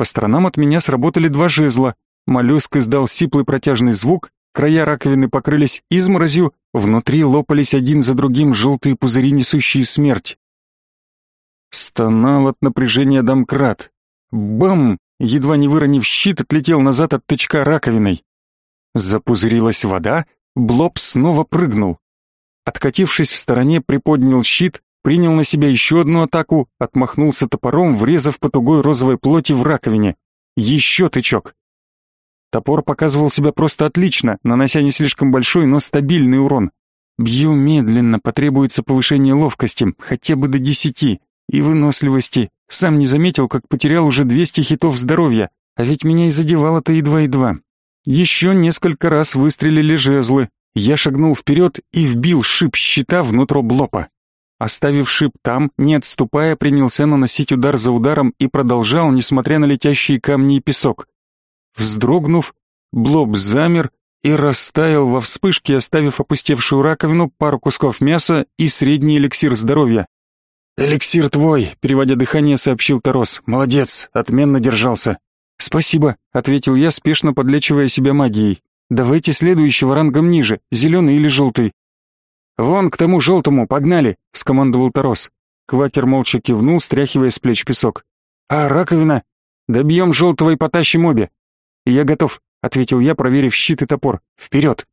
По сторонам от меня сработали два жезла. Моллюск издал сиплый протяжный звук, края раковины покрылись изморозью, внутри лопались один за другим желтые пузыри, несущие смерть. Стонал от напряжения домкрат. Бам! Едва не выронив щит, отлетел назад от тычка раковиной. Запузырилась вода, Блоб снова прыгнул. Откатившись в стороне, приподнял щит, принял на себя еще одну атаку, отмахнулся топором, врезав по тугой розовой плоти в раковине. Еще тычок. Топор показывал себя просто отлично, нанося не слишком большой, но стабильный урон. Бью медленно, потребуется повышение ловкости, хотя бы до десяти, и выносливости. Сам не заметил, как потерял уже 200 хитов здоровья, а ведь меня и задевало-то едва-едва. Еще несколько раз выстрелили жезлы, я шагнул вперед и вбил шип щита внутрь блопа. Оставив шип там, не отступая, принялся наносить удар за ударом и продолжал, несмотря на летящие камни и песок. Вздрогнув, блоб замер и растаял во вспышке, оставив опустевшую раковину, пару кусков мяса и средний эликсир здоровья. «Эликсир твой», — переводя дыхание, сообщил Тарос. «Молодец, отменно держался». «Спасибо», — ответил я, спешно подлечивая себя магией. Давайте следующего рангом ниже, зеленый или желтый. Вон к тому желтому, погнали, скомандовал Тарос. Квакер молча кивнул, стряхивая с плеч песок. А раковина? Добьем желтого и потащим обе. Я готов, ответил я, проверив щит и топор. Вперед!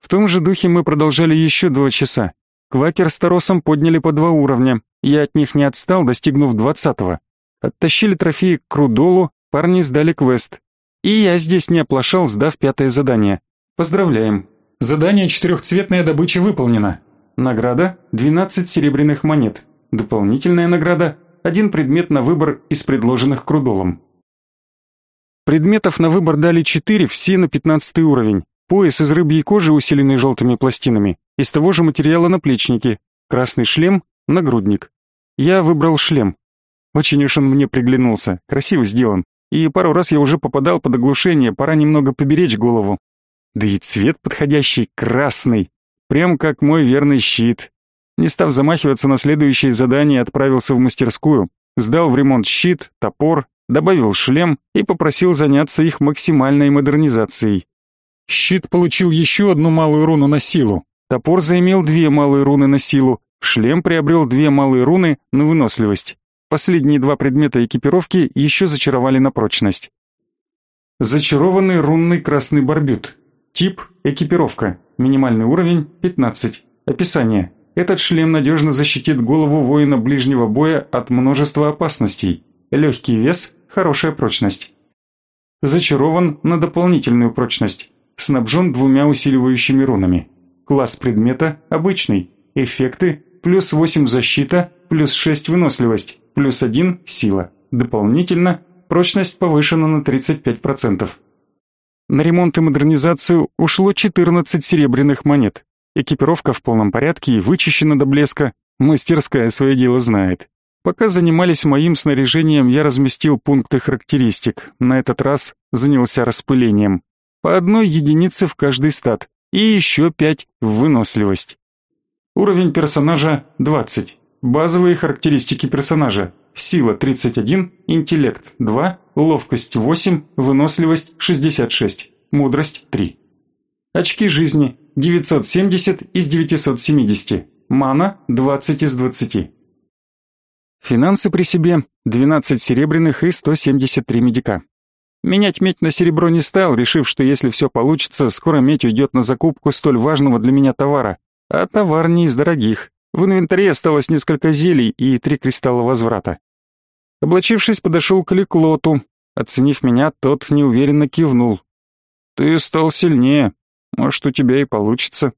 В том же духе мы продолжали еще два часа. Квакер с Таросом подняли по два уровня. Я от них не отстал, достигнув двадцатого. Оттащили трофеи к Крудолу, парни сдали квест. И я здесь не оплошал, сдав пятое задание. Поздравляем. Задание четырехцветная добыча выполнено. Награда 12 серебряных монет. Дополнительная награда один предмет на выбор из предложенных крудолом. Предметов на выбор дали 4, все на 15 уровень. Пояс из рыбьей кожи, усиленный желтыми пластинами, из того же материала наплечники, красный шлем, нагрудник. Я выбрал шлем. Очень уж он мне приглянулся, красиво сделан. И пару раз я уже попадал под оглушение, пора немного поберечь голову. Да и цвет подходящий, красный. Прям как мой верный щит. Не став замахиваться на следующее задание, отправился в мастерскую, сдал в ремонт щит, топор, добавил шлем и попросил заняться их максимальной модернизацией. Щит получил еще одну малую руну на силу, топор заимел две малые руны на силу, шлем приобрел две малые руны на выносливость. Последние два предмета экипировки еще зачаровали на прочность. Зачарованный рунный красный барбют. Тип – экипировка. Минимальный уровень – 15. Описание. Этот шлем надежно защитит голову воина ближнего боя от множества опасностей. Легкий вес – хорошая прочность. Зачарован на дополнительную прочность. Снабжен двумя усиливающими рунами. Класс предмета – обычный. Эффекты – плюс 8 защита, плюс 6 выносливость плюс 1 – сила. Дополнительно прочность повышена на 35%. На ремонт и модернизацию ушло 14 серебряных монет. Экипировка в полном порядке и вычищена до блеска. Мастерская свое дело знает. Пока занимались моим снаряжением, я разместил пункты характеристик. На этот раз занялся распылением. По одной единице в каждый стат. И еще пять в выносливость. Уровень персонажа 20. Базовые характеристики персонажа. Сила 31, интеллект 2, ловкость 8, выносливость 66, мудрость 3. Очки жизни 970 из 970, мана 20 из 20. Финансы при себе 12 серебряных и 173 медика. Менять медь на серебро не стал, решив, что если все получится, скоро медь уйдет на закупку столь важного для меня товара. А товар не из дорогих. В инвентаре осталось несколько зелий и три кристалла возврата. Облачившись, подошел к Леклоту. Оценив меня, тот неуверенно кивнул. «Ты стал сильнее. Может, у тебя и получится».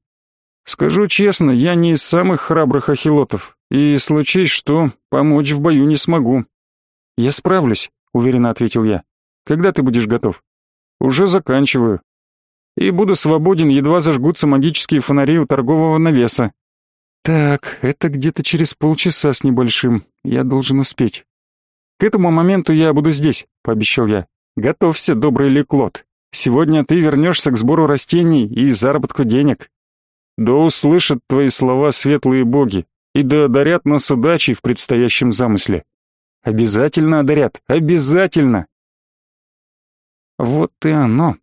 Скажу честно, я не из самых храбрых ахилотов, и случись что, помочь в бою не смогу. Я справлюсь, уверенно ответил я. Когда ты будешь готов? Уже заканчиваю. И буду свободен, едва зажгутся магические фонари у торгового навеса. Так, это где-то через полчаса с небольшим. Я должен успеть. К этому моменту я буду здесь, пообещал я. Готовься, добрый Леклот. Сегодня ты вернешься к сбору растений и заработку денег. Да услышат твои слова светлые боги и да одарят нас удачей в предстоящем замысле. Обязательно одарят, обязательно. Вот и оно.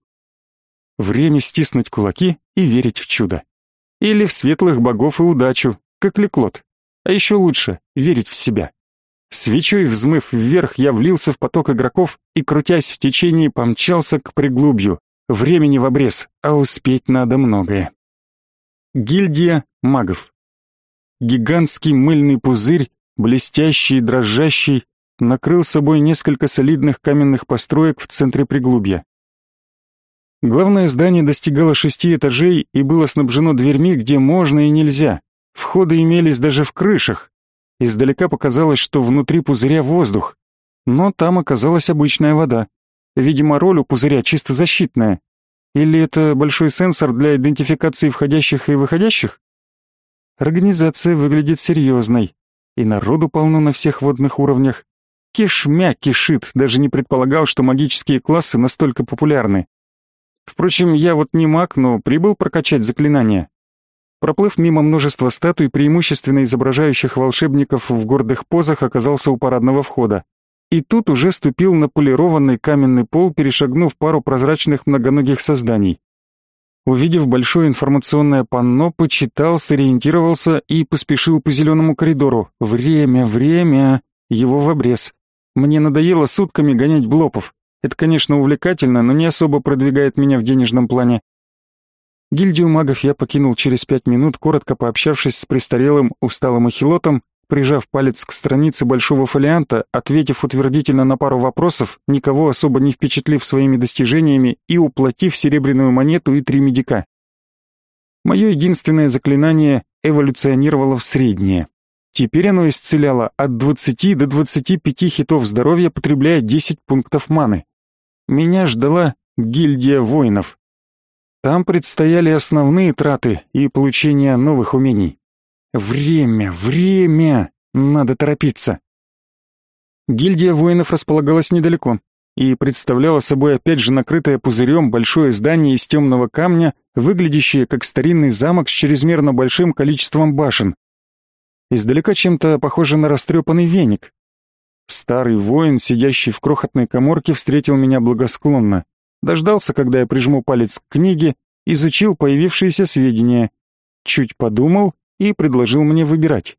Время стиснуть кулаки и верить в чудо. Или в светлых богов и удачу, как Леклот. А еще лучше верить в себя. Свечой взмыв вверх, я влился в поток игроков и, крутясь в течении, помчался к приглубью. Времени в обрез, а успеть надо многое. Гильдия магов. Гигантский мыльный пузырь, блестящий и дрожащий, накрыл собой несколько солидных каменных построек в центре приглубья. Главное здание достигало шести этажей и было снабжено дверьми, где можно и нельзя. Входы имелись даже в крышах. Издалека показалось, что внутри пузыря воздух, но там оказалась обычная вода. Видимо, роль у пузыря чисто защитная. Или это большой сенсор для идентификации входящих и выходящих? Организация выглядит серьезной, и народу полно на всех водных уровнях. Кишмя кишит, даже не предполагал, что магические классы настолько популярны. Впрочем, я вот не маг, но прибыл прокачать заклинания. Проплыв мимо множества статуй, преимущественно изображающих волшебников в гордых позах, оказался у парадного входа и тут уже ступил на полированный каменный пол, перешагнув пару прозрачных многоногих созданий. Увидев большое информационное панно, почитал, сориентировался и поспешил по зеленому коридору. Время, время, его в обрез. Мне надоело сутками гонять блопов. Это, конечно, увлекательно, но не особо продвигает меня в денежном плане. Гильдию магов я покинул через пять минут, коротко пообщавшись с престарелым, усталым ахилотом прижав палец к странице большого фолианта, ответив утвердительно на пару вопросов, никого особо не впечатлив своими достижениями и уплатив серебряную монету и три медика. Мое единственное заклинание эволюционировало в среднее. Теперь оно исцеляло от 20 до 25 хитов здоровья, потребляя 10 пунктов маны. Меня ждала гильдия воинов. Там предстояли основные траты и получение новых умений. Время, время! Надо торопиться. Гильдия воинов располагалась недалеко и представляла собой опять же накрытое пузырем большое здание из темного камня, выглядящее как старинный замок с чрезмерно большим количеством башен. Издалека чем-то похоже на растрепанный веник. Старый воин, сидящий в крохотной коморке, встретил меня благосклонно. Дождался, когда я прижму палец к книге, изучил появившиеся сведения. Чуть подумал и предложил мне выбирать.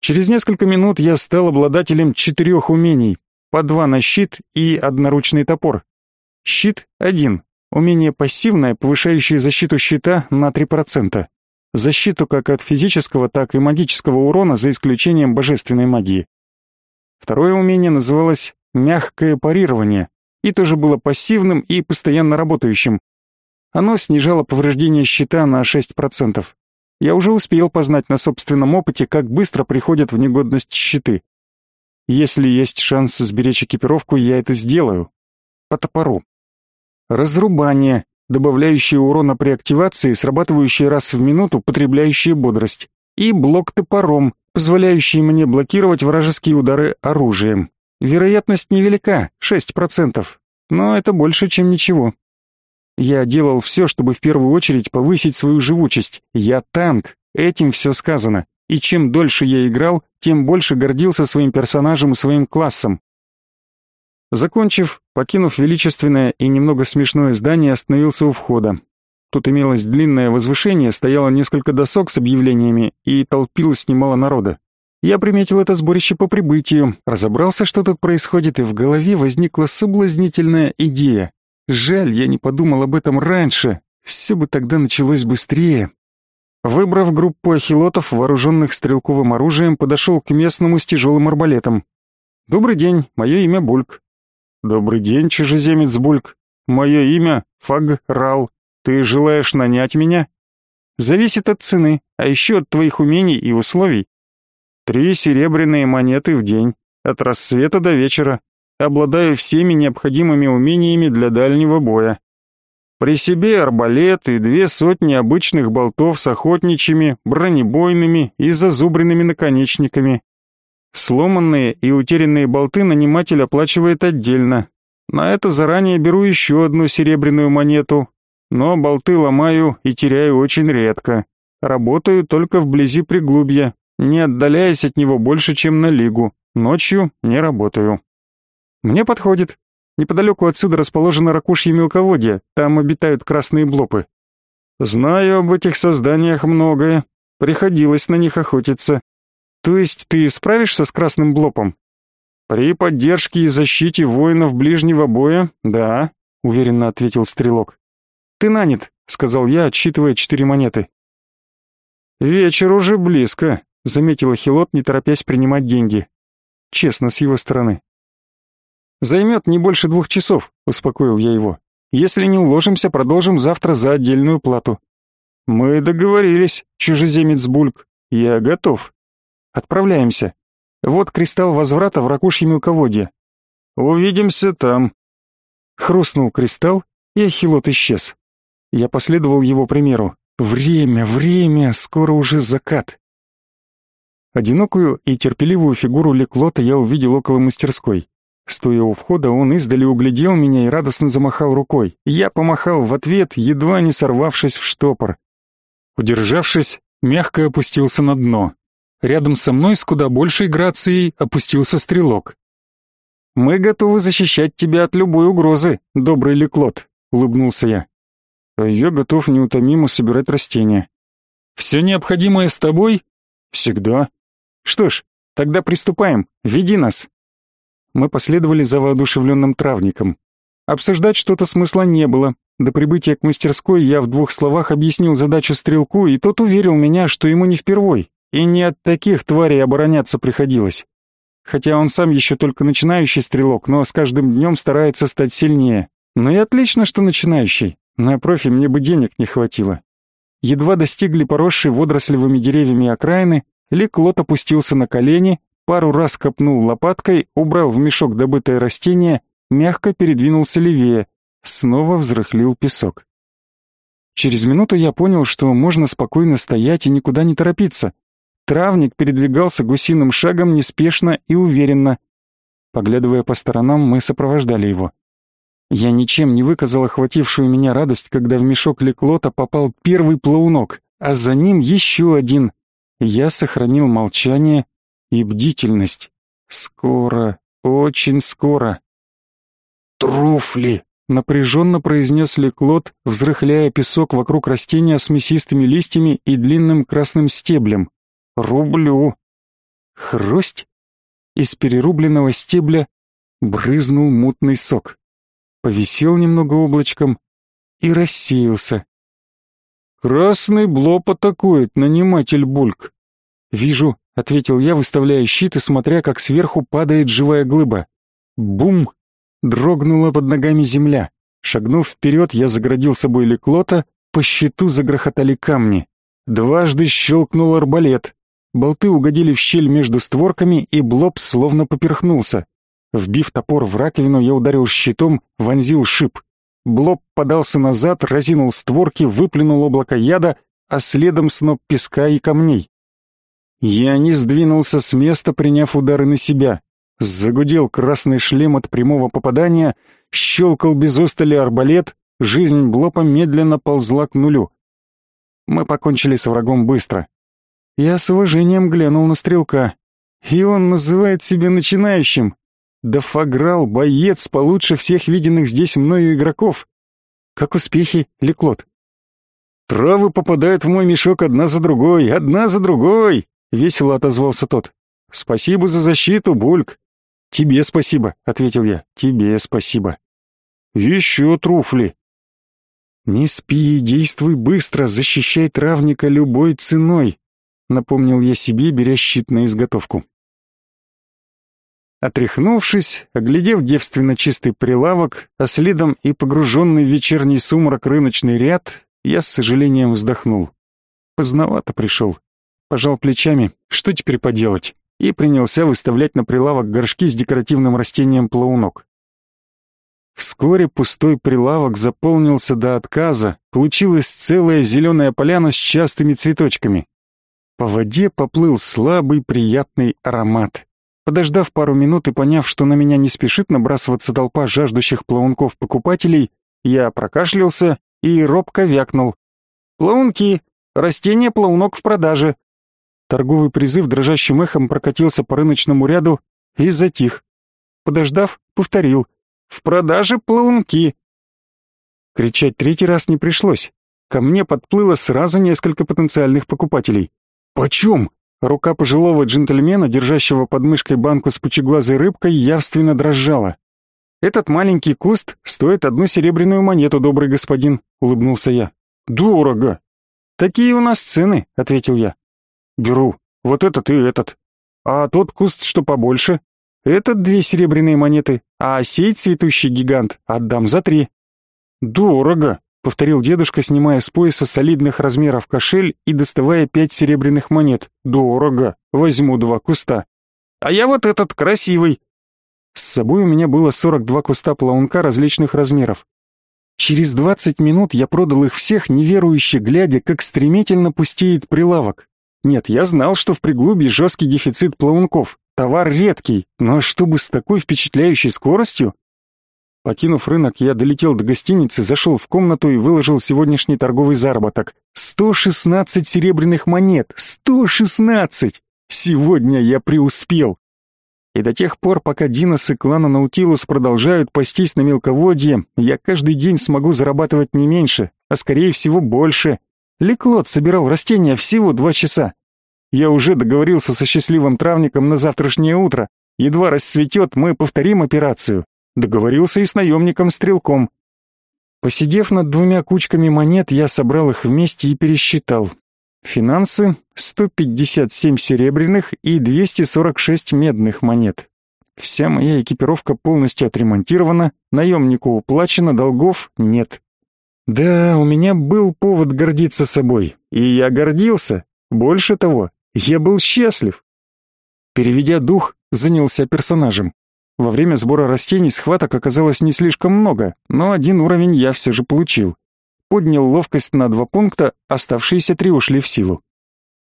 Через несколько минут я стал обладателем четырех умений, по два на щит и одноручный топор. Щит — один, умение пассивное, повышающее защиту щита на 3%. Защиту как от физического, так и магического урона, за исключением божественной магии. Второе умение называлось «мягкое парирование», и тоже было пассивным и постоянно работающим. Оно снижало повреждение щита на 6%. Я уже успел познать на собственном опыте, как быстро приходят в негодность щиты. Если есть шанс сберечь экипировку, я это сделаю. По топору. Разрубание, добавляющее урона при активации, срабатывающее раз в минуту, потребляющее бодрость. И блок топором, позволяющий мне блокировать вражеские удары оружием. Вероятность невелика, 6%, но это больше, чем ничего. Я делал все, чтобы в первую очередь повысить свою живучесть. Я танк, этим все сказано. И чем дольше я играл, тем больше гордился своим персонажем и своим классом. Закончив, покинув величественное и немного смешное здание, остановился у входа. Тут имелось длинное возвышение, стояло несколько досок с объявлениями и толпилось немало народа. Я приметил это сборище по прибытию, разобрался, что тут происходит, и в голове возникла соблазнительная идея. Жаль, я не подумал об этом раньше. Все бы тогда началось быстрее. Выбрав группу ахилотов, вооруженных стрелковым оружием, подошел к местному с тяжелым арбалетом. «Добрый день, мое имя Бульк». «Добрый день, чужеземец Бульк. Мое имя Фаг Рал. Ты желаешь нанять меня?» Зависит от цены, а еще от твоих умений и условий. Три серебряные монеты в день, от рассвета до вечера. Обладаю всеми необходимыми умениями для дальнего боя. При себе арбалет и две сотни обычных болтов с охотничьими, бронебойными и зазубренными наконечниками. Сломанные и утерянные болты наниматель оплачивает отдельно. На это заранее беру еще одну серебряную монету, но болты ломаю и теряю очень редко. Работаю только вблизи приглубья, не отдаляясь от него больше, чем на лигу. Ночью не работаю. Мне подходит. Неподалеку отсюда расположено ракушье мелководье, там обитают красные блопы. Знаю об этих созданиях многое, приходилось на них охотиться. То есть ты справишься с красным блопом? При поддержке и защите воинов ближнего боя, да, уверенно ответил стрелок. Ты нанят, сказал я, отсчитывая четыре монеты. Вечер уже близко, заметила Хилот, не торопясь принимать деньги. Честно с его стороны. Займет не больше двух часов, успокоил я его. Если не уложимся, продолжим завтра за отдельную плату. Мы договорились, чужеземец Бульк. Я готов. Отправляемся. Вот кристалл возврата в ракушье мелководье. Увидимся там. Хрустнул кристалл, и ахилот исчез. Я последовал его примеру. Время, время, скоро уже закат. Одинокую и терпеливую фигуру Леклота я увидел около мастерской. Стоя у входа, он издали углядел меня и радостно замахал рукой. Я помахал в ответ, едва не сорвавшись в штопор. Удержавшись, мягко опустился на дно. Рядом со мной с куда большей грацией опустился стрелок. «Мы готовы защищать тебя от любой угрозы, добрый Леклот», — улыбнулся я. «А я готов неутомимо собирать растения». «Все необходимое с тобой?» «Всегда». «Что ж, тогда приступаем, веди нас» мы последовали за воодушевленным травником. Обсуждать что-то смысла не было. До прибытия к мастерской я в двух словах объяснил задачу стрелку, и тот уверил меня, что ему не впервой, и не от таких тварей обороняться приходилось. Хотя он сам еще только начинающий стрелок, но с каждым днем старается стать сильнее. Ну и отлично, что начинающий. На профи мне бы денег не хватило. Едва достигли поросшей водорослевыми деревьями окраины, Ликлот опустился на колени, пару раз копнул лопаткой, убрал в мешок добытое растение, мягко передвинулся левее, снова взрыхлил песок. Через минуту я понял, что можно спокойно стоять и никуда не торопиться. Травник передвигался гусиным шагом неспешно и уверенно. Поглядывая по сторонам, мы сопровождали его. Я ничем не выказал охватившую меня радость, когда в мешок леклота попал первый плаунок, а за ним еще один. Я сохранил молчание и бдительность. Скоро, очень скоро. «Труфли!» — напряженно произнес Леклот, взрыхляя песок вокруг растения с мясистыми листьями и длинным красным стеблем. «Рублю!» Хрусть! Из перерубленного стебля брызнул мутный сок. Повисел немного облачком и рассеялся. «Красный блоп атакует, наниматель Бульк!» «Вижу, — ответил я, выставляя щит и смотря, как сверху падает живая глыба. Бум! Дрогнула под ногами земля. Шагнув вперед, я заградил собой леклота, по щиту загрохотали камни. Дважды щелкнул арбалет. Болты угодили в щель между створками, и блоб словно поперхнулся. Вбив топор в раковину, я ударил щитом, вонзил шип. Блоб подался назад, разинул створки, выплюнул облако яда, а следом сноп песка и камней. Я не сдвинулся с места, приняв удары на себя. Загудел красный шлем от прямого попадания, щелкал без устали арбалет, жизнь Блопа медленно ползла к нулю. Мы покончили с врагом быстро. Я с уважением глянул на стрелка. И он называет себя начинающим. Да фаграл, боец получше всех виденных здесь мною игроков. Как успехи, Леклот? Травы попадают в мой мешок одна за другой, одна за другой, Весело отозвался тот. Спасибо за защиту, Бульк. Тебе спасибо, ответил я. Тебе спасибо. Еще труфли. Не спи, действуй быстро, защищай травника любой ценой, напомнил я себе, беря щит на изготовку. Отряхнувшись, оглядев девственно чистый прилавок, а следом и погруженный в вечерний сумрак рыночный ряд, я с сожалением вздохнул. Поздновато пришел. Пожал плечами, что теперь поделать, и принялся выставлять на прилавок горшки с декоративным растением плаунок. Вскоре пустой прилавок заполнился до отказа, получилась целая зеленая поляна с частыми цветочками. По воде поплыл слабый приятный аромат. Подождав пару минут и поняв, что на меня не спешит набрасываться толпа жаждущих плаунков покупателей, я прокашлялся и робко вякнул. «Плаунки! Растение плаунок в продаже!» Торговый призыв дрожащим эхом прокатился по рыночному ряду и затих. Подождав, повторил. «В продаже плаунки!» Кричать третий раз не пришлось. Ко мне подплыло сразу несколько потенциальных покупателей. «Почем?» Рука пожилого джентльмена, держащего под мышкой банку с пучеглазой рыбкой, явственно дрожала. «Этот маленький куст стоит одну серебряную монету, добрый господин», — улыбнулся я. «Дорого!» «Такие у нас цены», — ответил я. «Беру. Вот этот и этот. А тот куст, что побольше? Этот две серебряные монеты, а сей цветущий гигант отдам за три». «Дорого», повторил дедушка, снимая с пояса солидных размеров кошель и доставая пять серебряных монет. Дорого. Возьму два куста. А я вот этот красивый. С собой у меня было 42 куста плаунка различных размеров. Через 20 минут я продал их всех, неверующе глядя, как стремительно пустеет прилавок. Нет, я знал, что в приглубе жесткий дефицит плаунков. Товар редкий, но чтобы с такой впечатляющей скоростью, Покинув рынок, я долетел до гостиницы, зашел в комнату и выложил сегодняшний торговый заработок. 116 серебряных монет! 116! Сегодня я преуспел! И до тех пор, пока Динос и клана Наутилус продолжают пастись на мелководье, я каждый день смогу зарабатывать не меньше, а скорее всего больше. Леклот собирал растения всего два часа. Я уже договорился со счастливым травником на завтрашнее утро. Едва рассветет, мы повторим операцию. Договорился и с наемником-стрелком. Посидев над двумя кучками монет, я собрал их вместе и пересчитал. Финансы — 157 серебряных и 246 медных монет. Вся моя экипировка полностью отремонтирована, наемнику уплачено, долгов нет. Да, у меня был повод гордиться собой, и я гордился. Больше того, я был счастлив. Переведя дух, занялся персонажем. Во время сбора растений схваток оказалось не слишком много, но один уровень я все же получил. Поднял ловкость на два пункта, оставшиеся три ушли в силу.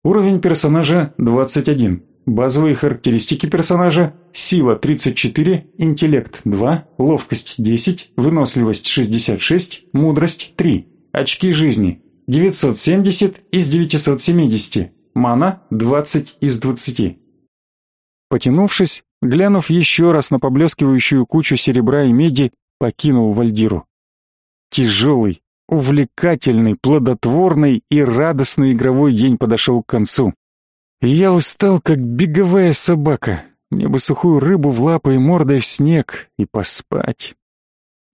Уровень персонажа 21. Базовые характеристики персонажа – сила 34, интеллект 2, ловкость 10, выносливость 66, мудрость 3, очки жизни 970 из 970, мана 20 из 20. Потянувшись, глянув еще раз на поблескивающую кучу серебра и меди, покинул Вальдиру. Тяжелый, увлекательный, плодотворный и радостный игровой день подошел к концу. я устал, как беговая собака. Мне бы сухую рыбу в лапы и мордой в снег и поспать.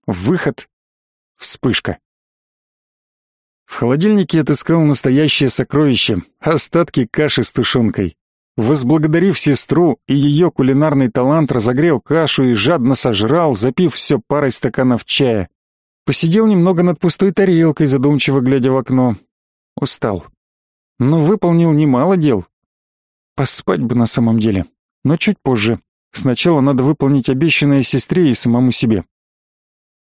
Выход. Вспышка. В холодильнике отыскал настоящее сокровище — остатки каши с тушенкой. Возблагодарив сестру и ее кулинарный талант, разогрел кашу и жадно сожрал, запив все парой стаканов чая. Посидел немного над пустой тарелкой, задумчиво глядя в окно. Устал. Но выполнил немало дел. Поспать бы на самом деле, но чуть позже. Сначала надо выполнить обещанное сестре и самому себе.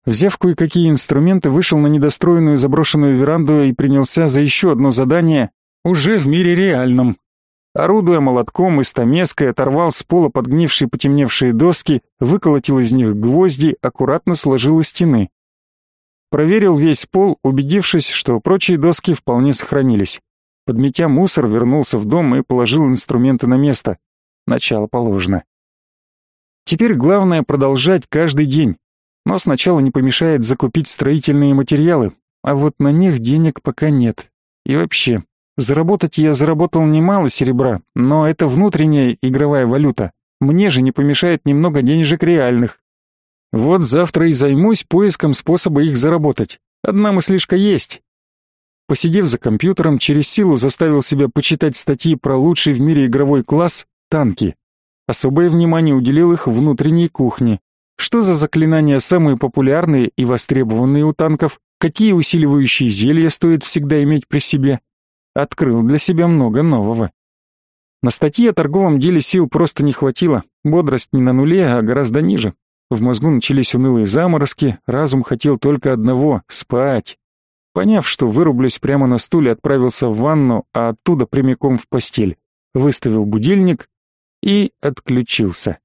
Взяв кое-какие инструменты, вышел на недостроенную заброшенную веранду и принялся за еще одно задание уже в мире реальном. Орудуя молотком и стамеской, оторвал с пола подгнившие потемневшие доски, выколотил из них гвозди, аккуратно сложил у стены. Проверил весь пол, убедившись, что прочие доски вполне сохранились. Подметя мусор, вернулся в дом и положил инструменты на место. Начало положено. Теперь главное продолжать каждый день. Но сначала не помешает закупить строительные материалы, а вот на них денег пока нет. И вообще, Заработать я заработал немало серебра, но это внутренняя игровая валюта. Мне же не помешает немного денежек реальных. Вот завтра и займусь поиском способа их заработать. Одна мыслишка есть. Посидев за компьютером, через силу заставил себя почитать статьи про лучший в мире игровой класс — танки. Особое внимание уделил их внутренней кухне. Что за заклинания самые популярные и востребованные у танков? Какие усиливающие зелья стоит всегда иметь при себе? Открыл для себя много нового. На статьи о торговом деле сил просто не хватило, бодрость не на нуле, а гораздо ниже. В мозгу начались унылые заморозки, разум хотел только одного — спать. Поняв, что вырублюсь прямо на стуле, отправился в ванну, а оттуда прямиком в постель. Выставил будильник и отключился.